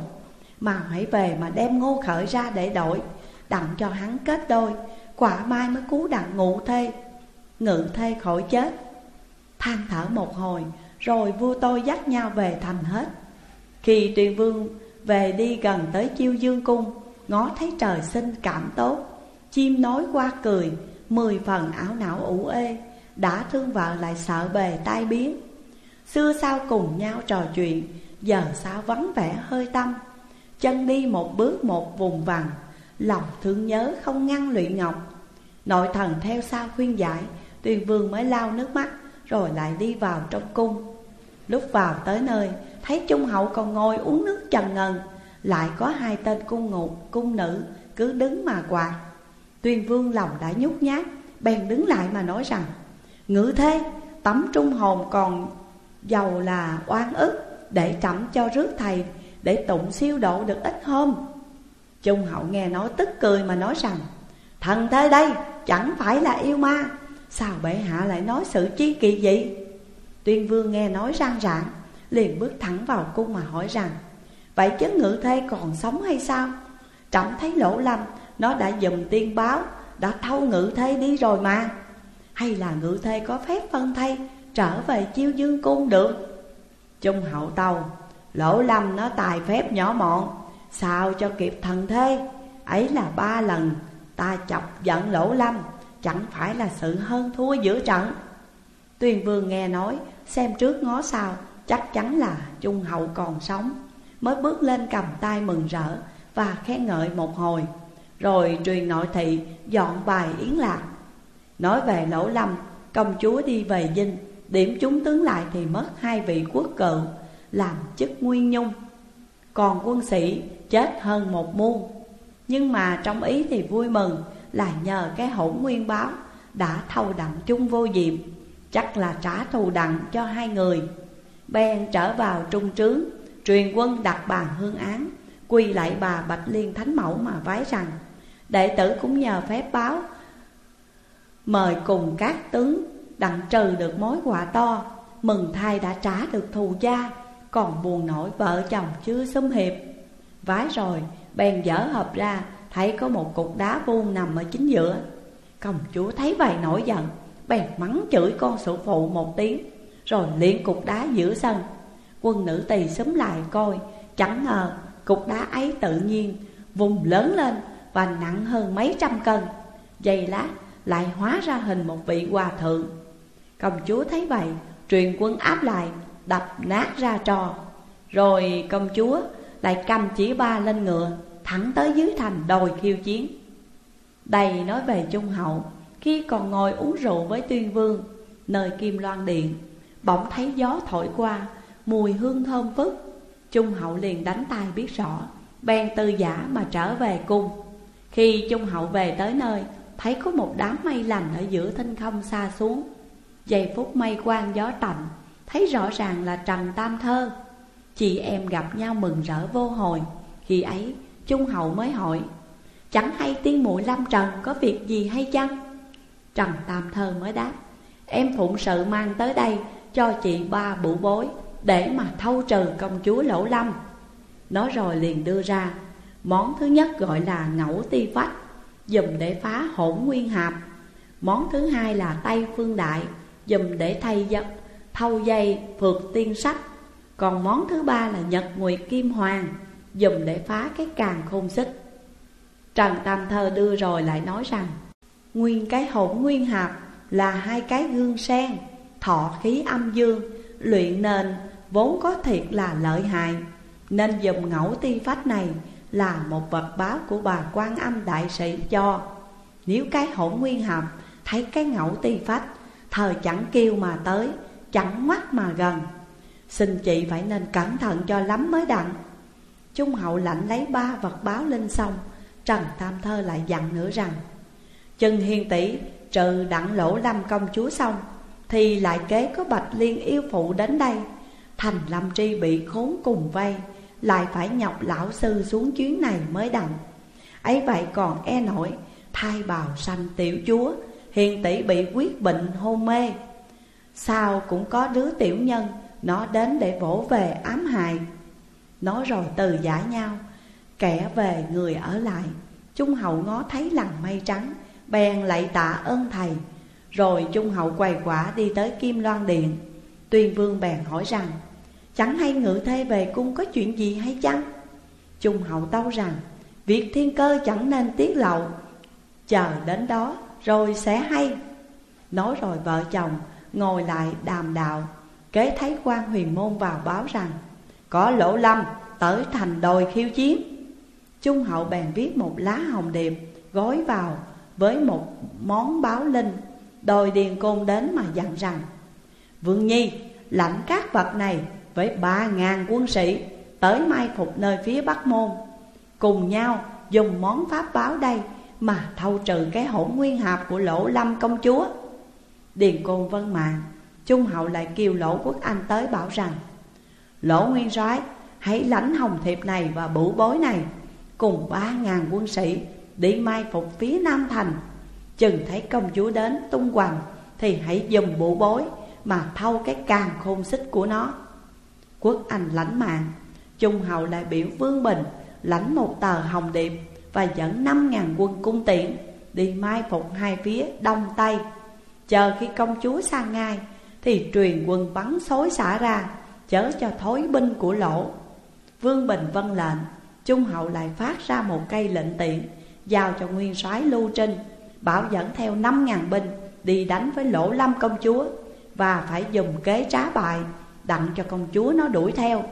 Mà hãy về mà đem ngô khởi ra để đổi Đặng cho hắn kết đôi Quả mai mới cứu đặng ngụ thê. Ngự thê khỏi chết. Than thở một hồi Rồi vua tôi dắt nhau về thành hết. Khi tuyên vương về đi gần tới chiêu dương cung Ngó thấy trời xinh cảm tốt Chim nói qua cười Mười phần ảo não ủ ê. Đã thương vợ lại sợ bề tai biến. Xưa sao cùng nhau trò chuyện Giờ sao vắng vẻ hơi tâm. Chân đi một bước một vùng vằng Lòng thương nhớ không ngăn lụy ngọc. Nội thần theo sau khuyên giải Tuyền vương mới lau nước mắt Rồi lại đi vào trong cung. Lúc vào tới nơi Thấy Trung Hậu còn ngồi uống nước trần ngần Lại có hai tên cung ngục, cung nữ Cứ đứng mà quạt. Tuyên vương lòng đã nhút nhát Bèn đứng lại mà nói rằng Ngự thế tấm trung hồn còn giàu là oan ức Để trẫm cho rước thầy, Để tụng siêu độ được ít hôm. Trung hậu nghe nói tức cười mà nói rằng, Thần thế đây, chẳng phải là yêu ma, Sao bệ hạ lại nói sự chi kỳ vậy? Tuyên vương nghe nói răng rạng, Liền bước thẳng vào cung mà hỏi rằng, Vậy chứ ngự thê còn sống hay sao? Trọng thấy lỗ lâm Nó đã dùm tiên báo, Đã thâu ngự thê đi rồi mà. Hay là ngự thê có phép phân thay, Trở về chiêu dương cung được? Trung hậu tàu Lỗ lâm nó tài phép nhỏ mọn Sao cho kịp thần thê. Ấy là ba lần, Ta chọc giận lỗ lâm, Chẳng phải là sự hơn thua giữa trận. Tuyền vương nghe nói, Xem trước ngó sau, Chắc chắn là Trung hậu còn sống. Mới bước lên cầm tay mừng rỡ Và khen ngợi một hồi. Rồi truyền nội thị dọn bài yến lạc. Nói về lỗ lâm Công chúa đi về dinh, Điểm chúng tướng lại thì mất hai vị quốc cự, Làm chức nguyên nhung. Còn quân sĩ chết hơn một muôn. Nhưng mà trong ý thì vui mừng Là nhờ cái hỗn nguyên báo Đã thâu đặng chung vô diệm, Chắc là trả thù đặng cho hai người. Bèn trở vào trung trướng, Truyền quân đặt bàn hương án, Quỳ lại bà Bạch Liên Thánh Mẫu mà vái rằng, Đệ tử cũng nhờ phép báo Mời cùng các tướng đặng trừ được mối họa to, Mừng thai đã trả được thù cha Còn buồn nổi vợ chồng chưa xâm hiệp. Vái rồi, bèn dở hộp ra, Thấy có một cục đá vuông nằm ở chính giữa. Công chúa thấy vậy nổi giận, Bèn mắng chửi con sự phụ một tiếng, Rồi liền cục đá giữa sân. Quân nữ tỳ xúm lại coi, Chẳng ngờ cục đá ấy tự nhiên Vùng lớn lên và nặng hơn mấy trăm cân. Giây lát lại hóa ra hình một vị hòa thượng. Công chúa thấy vậy, Truyền quân áp lại, Đập nát ra trò. Rồi công chúa lại cầm chỉ ba lên ngựa, Thẳng tới dưới thành đòi khiêu chiến. Đây nói về Trung Hậu, Khi còn ngồi uống rượu với tuyên vương, Nơi Kim Loan Điện, Bỗng thấy gió thổi qua, Mùi hương thơm phức. Trung Hậu liền đánh tay biết rõ, Bèn tư giả mà trở về cung. Khi Trung Hậu về tới nơi Thấy có một đám mây lành ở giữa thinh không xa xuống. Giây phút mây quang gió tạnh, Thấy rõ ràng là Trần Tam Thơ. Chị em gặp nhau mừng rỡ vô hồi. Khi ấy, Trung Hậu mới hỏi, Chẳng hay tiên muội Lâm Trần có việc gì hay chăng? Trần Tam Thơ mới đáp, Em phụng sự mang tới đây cho chị ba bụ bối Để mà thâu trừ công chúa Lỗ Lâm. Nói rồi liền đưa ra, Món thứ nhất gọi là ngẫu ti phách. Dùm để phá hỗn nguyên hạp. Món thứ hai là Tây Phương Đại, Dùm để thay giật thâu dây, phượt tiên sách Còn món thứ ba là Nhật Nguyệt Kim Hoàng, Dùm để phá cái càng khôn xích. Trần Tam Thơ đưa rồi lại nói rằng, Nguyên cái hỗn nguyên hạp là hai cái gương sen, Thọ khí âm dương, Luyện nền vốn có thiệt là lợi hại. Nên dùm ngẫu ti phách này là một vật báo của bà quan âm đại sĩ cho. Nếu cái hỗn nguyên hàm thấy cái ngẫu ti phách Thời chẳng kêu mà tới, chẳng mắt mà gần. Xin chị phải nên cẩn thận cho lắm mới đặng. Trung hậu lạnh lấy ba vật báo lên xong Trần Tam Thơ lại dặn nữa rằng Chân hiền tỷ trừ đặng lỗ lâm công chúa xong Thì lại kế có bạch liên yêu phụ đến đây Thành lâm tri bị khốn cùng vây lại phải nhọc lão sư xuống chuyến này mới đặng ấy vậy còn e nổi thai bào sanh tiểu chúa, hiền tỷ bị quyết bệnh hôn mê. Sao cũng có đứa tiểu nhân, nó đến để vỗ về ám hại. Nói rồi từ giả nhau, kẻ về người ở lại trung hậu ngó thấy làng mây trắng, bèn lạy tạ ơn thầy. Rồi trung hậu quầy quả đi tới kim loan điện. Tuyên vương bèn hỏi rằng Chẳng hay ngự thê về cung có chuyện gì hay chăng? Trung hậu tâu rằng, Việc thiên cơ chẳng nên tiết lậu. Chờ đến đó, rồi sẽ hay. Nói rồi vợ chồng ngồi lại đàm đạo, Kế thấy quan huyền môn vào báo rằng, Có lỗ lâm tới thành đồi khiêu chiến. Trung hậu bèn viết một lá hồng điệp Gói vào với một món báo linh đồi điền côn đến mà dặn rằng, Vương Nhi, lãnh các vật này với ba ngàn quân sĩ tới mai phục nơi phía Bắc Môn. Cùng nhau dùng món pháp báo đây mà thâu trừ cái hỗn nguyên hạp của lỗ lâm công chúa. Điền Côn vân mạng Trung hậu lại kêu lỗ quốc anh tới bảo rằng, Lỗ nguyên soái, hãy lãnh hồng thiệp này và bủ bối này, Cùng ba ngàn quân sĩ đi mai phục phía Nam Thành. Chừng thấy công chúa đến tung hoành Thì hãy dùng bủ bối mà thâu cái càng khôn xích của nó. Quốc Anh lãnh mạng. Trung hậu lại biểu Vương Bình lãnh một tờ hồng điệp Và dẫn năm ngàn quân cung tiện Đi mai phục hai phía đông tây. Chờ khi công chúa sang ngai Thì truyền quân bắn xối xả ra, Chớ cho thối binh của lỗ. Vương Bình vân lệnh, Trung hậu lại phát ra một cây lệnh tiện Giao cho nguyên soái Lưu Trinh, Bảo dẫn theo năm ngàn binh Đi đánh với lỗ lâm công chúa Và phải dùng kế trá bại Đặng cho công chúa nó đuổi theo,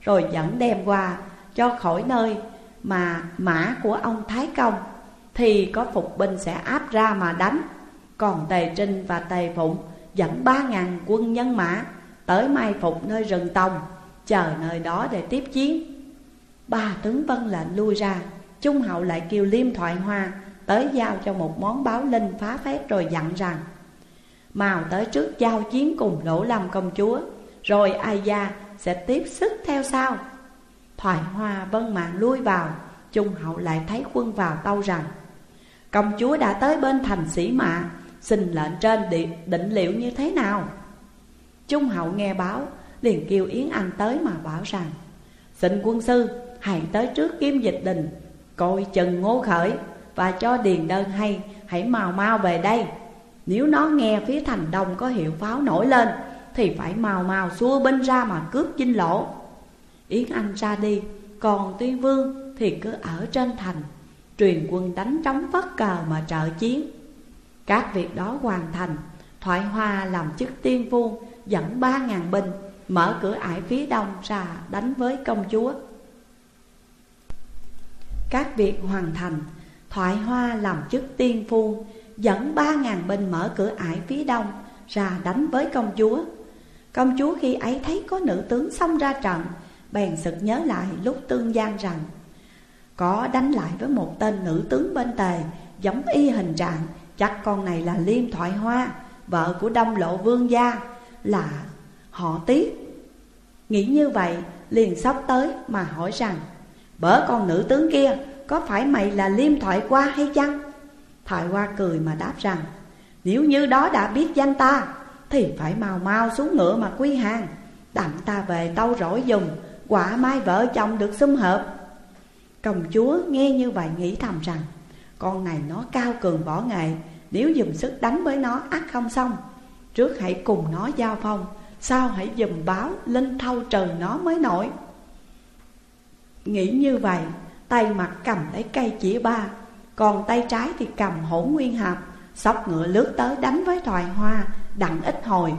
Rồi dẫn đem qua cho khỏi nơi mà mã của ông Thái Công, Thì có phục binh sẽ áp ra mà đánh. Còn Tề Trinh và Tề Phụng dẫn ba ngàn quân nhân mã Tới mai phục nơi rừng tòng, Chờ nơi đó để tiếp chiến. Ba tướng vân lệnh lui ra, Trung hậu lại kêu liêm thoại hoa Tới giao cho một món báo linh phá phép rồi dặn rằng Màu tới trước giao chiến cùng lỗ lâm công chúa rồi ai gia sẽ tiếp sức theo sau. Thoại hoa vân mạng lui vào, Trung hậu lại thấy quân vào tâu rằng, Công chúa đã tới bên thành sĩ mạ Xin lệnh trên định liệu như thế nào? Trung hậu nghe báo, liền kêu Yến Anh tới mà bảo rằng, Xin quân sư, hãy tới trước kim dịch đình, Coi chừng ngô khởi, Và cho điền đơn hay, hãy mau mau về đây. Nếu nó nghe phía thành đông có hiệu pháo nổi lên thì phải màu màu xua binh ra mà cướp chinh lỗ. Yến Anh ra đi, Còn Tuyên Vương thì cứ ở trên thành, Truyền quân đánh trống phất cờ mà trợ chiến. Các việc đó hoàn thành, Thoại Hoa làm chức tiên Vương, Dẫn ba ngàn binh, Mở cửa ải phía đông ra đánh với công chúa. Các việc hoàn thành, Thoại Hoa làm chức tiên phu Dẫn ba ngàn binh mở cửa ải phía đông Ra đánh với công chúa. Công chúa khi ấy thấy có nữ tướng xông ra trận, Bèn sực nhớ lại lúc tương gian rằng, Có đánh lại với một tên nữ tướng bên tề, Giống y hình trạng, Chắc con này là Liêm Thoại Hoa, Vợ của Đông Lộ Vương Gia, Là họ tiếc Nghĩ như vậy, liền sắp tới mà hỏi rằng Bở con nữ tướng kia có phải mày là Liêm Thoại hoa hay chăng? Thoại hoa cười mà đáp rằng, Nếu như đó đã biết danh ta thì phải mau mau xuống ngựa mà quy hàng. Đặng ta về tâu rỗi dùng, Quả mai vợ chồng được xung hợp. Công chúa nghe như vậy nghĩ thầm rằng, Con này nó cao cường võ nghệ, Nếu dùng sức đánh với nó ắt không xong. Trước hãy cùng nó giao phong, sau hãy dùm báo lên thâu trừ nó mới nổi. Nghĩ như vậy, Tay mặt cầm lấy cây chỉ ba, Còn tay trái thì cầm hổ nguyên hạp Sóc ngựa lướt tới đánh với thoại hoa Đặng ít hồi,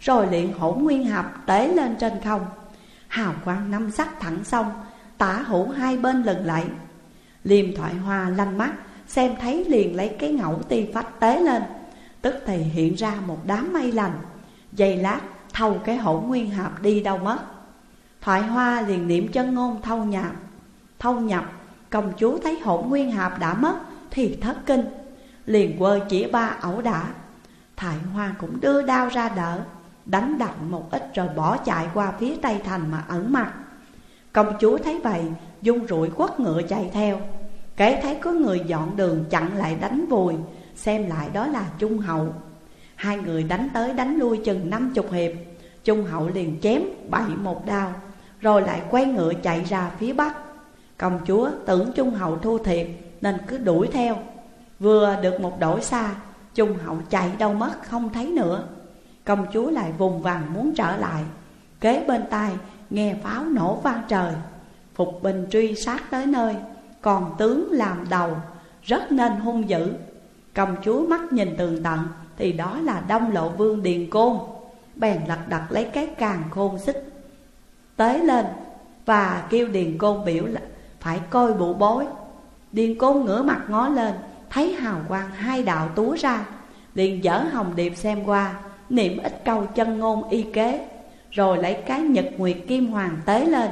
Rồi liền hỗn nguyên hợp tế lên trên không. Hào quang năm sắc thẳng sông, Tả hữu hai bên lần lại Liêm thoại hoa lanh mắt, Xem thấy liền lấy cái ngẫu ti phách tế lên. Tức thì hiện ra một đám mây lành. Giây lát, thâu cái hỗn nguyên hợp đi đâu mất. Thoại hoa liền niệm chân ngôn thâu nhập Thâu nhập Công chúa thấy hỗn nguyên hợp đã mất, Thì thất kinh. Liền quơ chỉ ba ẩu đả. Thải hoa cũng đưa đao ra đỡ, Đánh đập một ít rồi bỏ chạy qua phía tây thành mà ẩn mặt. Công chúa thấy vậy Dung rủi quất ngựa chạy theo. Kể thấy có người dọn đường chặn lại đánh vùi, Xem lại đó là Trung Hậu. Hai người đánh tới đánh lui chừng năm chục hiệp. Trung Hậu liền chém bậy một đao, Rồi lại quay ngựa chạy ra phía bắc. Công chúa tưởng Trung Hậu thua thiệt, Nên cứ đuổi theo. Vừa được một đổi xa Trung Hậu chạy đâu mất không thấy nữa. Công chúa lại vùng vằng muốn trở lại. Kế bên tai nghe pháo nổ vang trời. Phục binh truy sát tới nơi, Còn tướng làm đầu, Rất nên hung dữ. Công chúa mắt nhìn tường tận, Thì đó là đông lộ vương Điền Côn. Bèn lật đặt lấy cái càng khôn xích, Tế lên Và kêu Điền Côn biểu là phải coi bụ bối. Điền Côn ngửa mặt ngó lên Thấy hào quang hai đạo túa ra, Liền dở hồng điệp xem qua, Niệm ít câu chân ngôn y kế, Rồi lấy cái nhật nguyệt kim hoàng tế lên.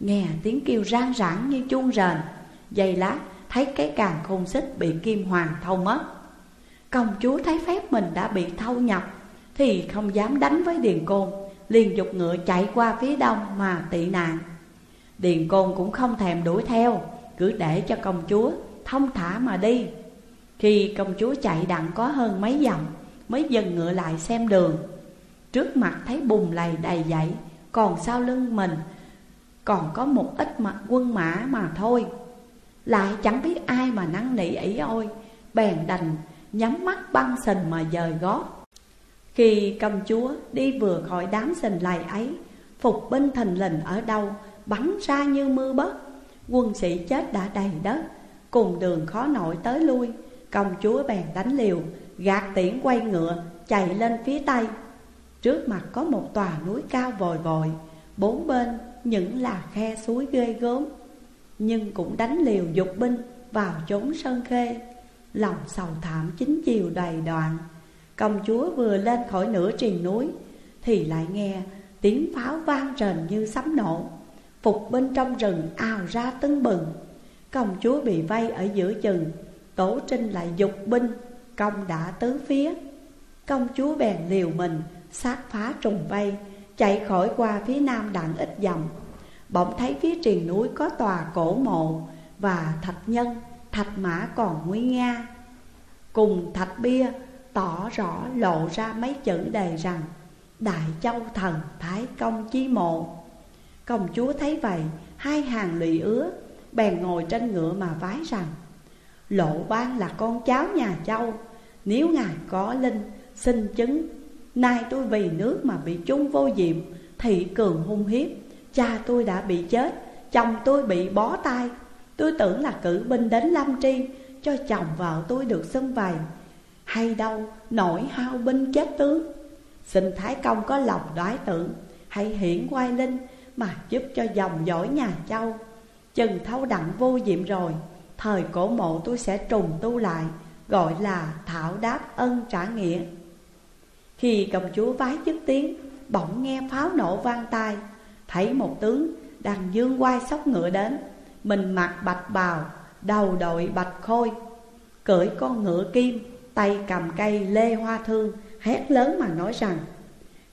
Nghe tiếng kêu rang rãng như chuông rền Giây lát thấy cái càng khôn xích bị kim hoàng thâu mất. Công chúa thấy phép mình đã bị thâu nhập, Thì không dám đánh với Điền Côn, Liền dục ngựa chạy qua phía đông mà tị nạn. Điền Côn cũng không thèm đuổi theo, Cứ để cho công chúa thông thả mà đi. Khi công chúa chạy đặng có hơn mấy dặm, Mới dừng ngựa lại xem đường. Trước mặt thấy bùng lầy đầy dậy Còn sau lưng mình Còn có một ít mặt quân mã mà thôi. Lại chẳng biết ai mà năn nỉ ỉ ôi, Bèn đành nhắm mắt băng sình mà dời gót. Khi công chúa đi vừa khỏi đám sình lầy ấy, Phục binh thình lình ở đâu, Bắn ra như mưa bớt. Quân sĩ chết đã đầy đất, Cùng đường khó nổi tới lui. Công chúa bèn đánh liều, Gạt tiễn quay ngựa, Chạy lên phía tây. Trước mặt có một tòa núi cao vòi vòi, Bốn bên những là khe suối ghê gớm. Nhưng cũng đánh liều dục binh Vào chốn sơn khê. Lòng sầu thảm chính chiều đầy đoạn Công chúa vừa lên khỏi nửa triền núi, Thì lại nghe tiếng pháo vang rền như sấm nổ. Phục bên trong rừng ào ra tưng bừng. Công chúa bị vây ở giữa chừng Tổ trinh lại dục binh, Công đã tứ phía. Công chúa bèn liều mình, Sát phá trùng vây, Chạy khỏi qua phía nam đặng ít dầm Bỗng thấy phía triền núi có tòa cổ mộ Và thạch nhân, thạch mã còn nguy nga. Cùng thạch bia, tỏ rõ lộ ra mấy chữ đề rằng, Đại châu thần Thái Công Chi Mộ. Công chúa thấy vậy, Hai hàng lụy ứa, Bèn ngồi trên ngựa mà vái rằng Lộ ban là con cháu nhà châu. Nếu ngài có linh Xin chứng. Nay tôi vì nước mà bị chung vô diệm Thị cường hung hiếp. Cha tôi đã bị chết Chồng tôi bị bó tay. Tôi tưởng là cử binh đến Lâm Tri Cho chồng vợ tôi được xưng vầy. Hay đâu nổi hao binh chết tướng. Xin Thái Công có lòng đoái tưởng, Hãy hiển quay linh Mà giúp cho dòng dõi nhà châu. Chừng thấu đặng vô diệm rồi Thời cổ mộ tôi sẽ trùng tu lại, Gọi là thảo đáp ân trả nghĩa. Khi công chúa vái chức tiếng, Bỗng nghe pháo nổ vang tai. Thấy một tướng đang dương quai sóc ngựa đến, Mình mặc bạch bào, Đầu đội bạch khôi. Cưỡi con ngựa kim, Tay cầm cây lê hoa thương, Hét lớn mà nói rằng,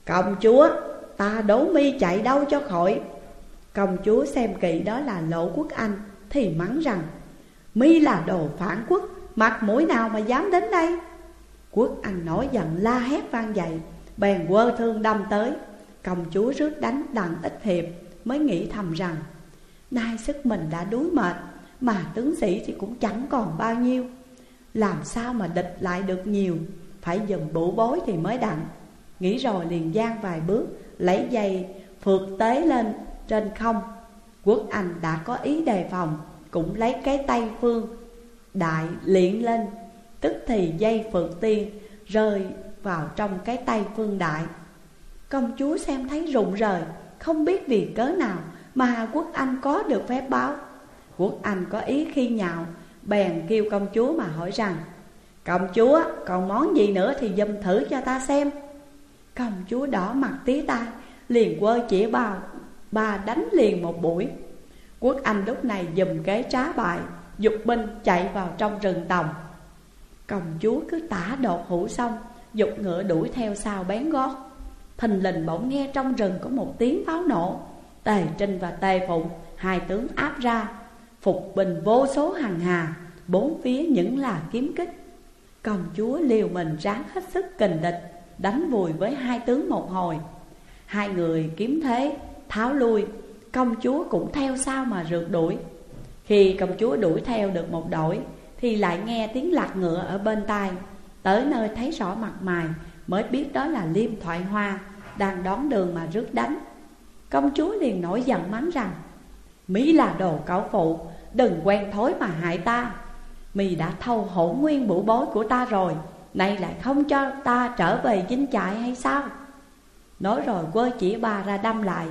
Công chúa, ta đố mi chạy đâu cho khỏi? Công chúa xem kỹ đó là lỗ quốc anh Thì mắng rằng Mi là đồ phản quốc, Mặt mũi nào mà dám đến đây? Quốc anh nói giận la hét vang dậy, Bèn quơ thương đâm tới. Công chúa rước đánh đặng ít hiệp Mới nghĩ thầm rằng, Nay sức mình đã đuối mệt, Mà tướng sĩ thì cũng chẳng còn bao nhiêu. Làm sao mà địch lại được nhiều, Phải dừng bụ bối thì mới đặng. Nghĩ rồi liền gian vài bước, Lấy dây phượt tế lên trên không. Quốc Anh đã có ý đề phòng cũng lấy cái tay phương, Đại liễn lên, Tức thì dây phượng tiên Rơi vào trong cái tay phương đại. Công chúa xem thấy rụng rời, Không biết vì cớ nào Mà quốc anh có được phép báo. Quốc anh có ý khi nhạo Bèn kêu công chúa mà hỏi rằng, Công chúa, còn món gì nữa thì dâm thử cho ta xem. Công chúa đỏ mặt tí tai, Liền quơ chỉ vào Bà đánh liền một buổi. Quốc Anh lúc này dùm kế trá bại Dục binh chạy vào trong rừng tòng. Công chúa cứ tả đột hữu xong, Dục ngựa đuổi theo sau bén gót. Thình lình bỗng nghe trong rừng có một tiếng pháo nổ. Tề Trinh và Tề Phụng, Hai tướng áp ra, Phục bình vô số hàng hà, Bốn phía những là kiếm kích. Công chúa liều mình ráng hết sức kình địch, Đánh vùi với hai tướng một hồi. Hai người kiếm thế, tháo lui. Công chúa cũng theo sau mà rượt đuổi. Khi công chúa đuổi theo được một đội, Thì lại nghe tiếng lạc ngựa ở bên tai. Tới nơi thấy rõ mặt mày, Mới biết đó là Liêm Thoại Hoa, Đang đón đường mà rước đánh. Công chúa liền nổi giận mắng rằng Mỹ là đồ cẩu phụ, Đừng quen thối mà hại ta. Mì đã thâu hổ nguyên bụ bối của ta rồi, Nay lại không cho ta trở về chính trại hay sao? Nói rồi quơ chỉ bà ra đâm lại.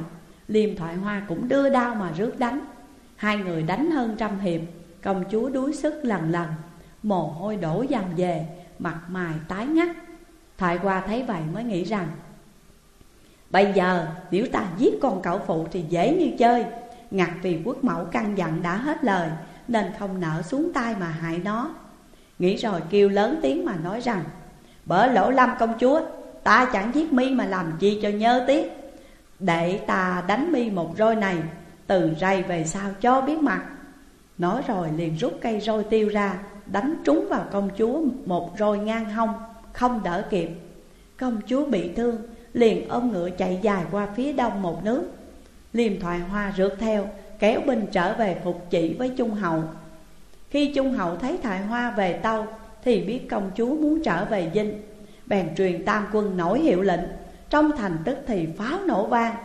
Liêm thoại hoa cũng đưa đao mà rước đánh. Hai người đánh hơn trăm hiệp, Công chúa đuối sức lần lần Mồ hôi đổ dầm về Mặt mày tái ngắt. Thoại hoa thấy vậy mới nghĩ rằng, Bây giờ nếu ta giết con cậu phụ thì dễ như chơi. Ngặt vì quốc mẫu căn dặn đã hết lời, Nên không nỡ xuống tay mà hại nó. Nghĩ rồi kêu lớn tiếng mà nói rằng Bở lỗ lâm công chúa, Ta chẳng giết mi mà làm chi cho nhớ tiếc. Để ta đánh mi một roi này, Từ rây về sau cho biết mặt. Nói rồi liền rút cây roi tiêu ra, Đánh trúng vào công chúa một roi ngang hông, Không đỡ kịp. Công chúa bị thương, Liền ôm ngựa chạy dài qua phía đông một nước. Liêm thoại hoa rượt theo, Kéo binh trở về phục chỉ với Trung Hậu. Khi Trung Hậu thấy thoại hoa về tâu, Thì biết công chúa muốn trở về dinh. Bèn truyền tam quân nổi hiệu lệnh. Trong thành tức thì pháo nổ vang.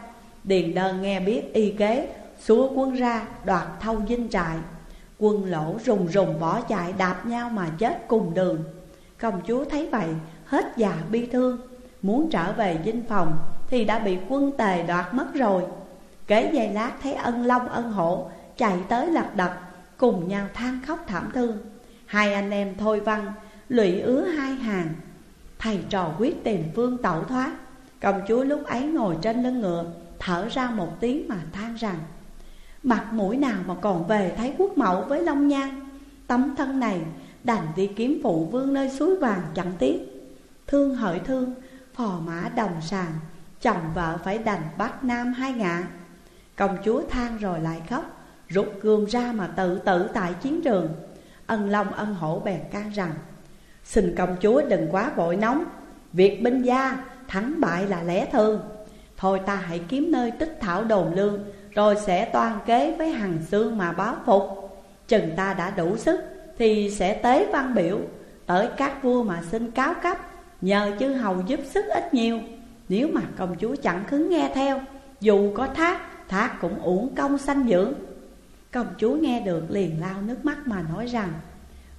Điền đơn nghe biết y kế Xúa quân ra, đoạt thâu dinh trại. Quân lỗ rùng rùng bỏ chạy, đạp nhau mà chết cùng đường. Công chúa thấy vậy, hết già bi thương. Muốn trở về dinh phòng Thì đã bị quân tề đoạt mất rồi. Kế giây lát thấy ân long ân hổ Chạy tới lập đập Cùng nhau than khóc thảm thương. Hai anh em thôi văn Lụy ứa hai hàng. Thầy trò quyết tìm phương tẩu thoát. Công chúa lúc ấy ngồi trên lưng ngựa Thở ra một tiếng mà than rằng Mặt mũi nào mà còn về thấy quốc mẫu với Long Nhan? Tấm thân này đành đi kiếm phụ vương nơi suối vàng chẳng tiếc. Thương hỡi thương, phò mã đồng sàng Chồng vợ phải đành bắt nam hai ngạ Công chúa than rồi lại khóc Rút gươm ra mà tự tử tại chiến trường. Ân Long ân hổ bèn can rằng Xin công chúa đừng quá vội nóng Việc binh gia thắng bại là lẽ thường. Thôi ta hãy kiếm nơi tích thảo đồn lương, Rồi sẽ toan kế với hằng xương mà báo phục. Chừng ta đã đủ sức, Thì sẽ tế văn biểu. Tới các vua mà xin cáo cấp, Nhờ chư hầu giúp sức ít nhiều. Nếu mà công chúa chẳng khứng nghe theo, Dù có thác Thác cũng uổng công sanh dưỡng. Công chúa nghe được liền lao nước mắt mà nói rằng,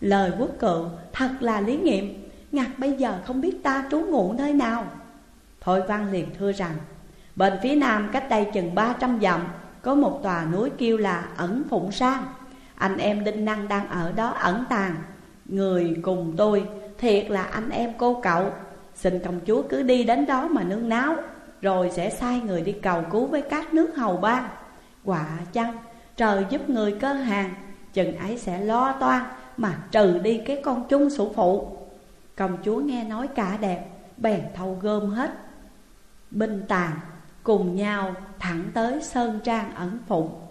Lời quốc cựu thật là lý nghiệm. Ngặt bây giờ không biết ta trú ngụ nơi nào. Thôi văn liền thưa rằng, Bên phía nam cách đây chừng ba trăm dặm, Có một tòa núi kêu là ẩn phụng sang Anh em Đinh Năng đang ở đó ẩn tàng. Người cùng tôi, thiệt là anh em cô cậu. Xin công chúa cứ đi đến đó mà nương náo Rồi sẽ sai người đi cầu cứu với các nước hầu bang. Quả chăng trời giúp người cơ hàng, Chừng ấy sẽ lo toan mà trừ đi cái con chung sủ phụ. Công chúa nghe nói cả đẹp, Bèn thâu gom hết. Binh tàn cùng nhau thẳng tới Sơn Trang ẩn phụng.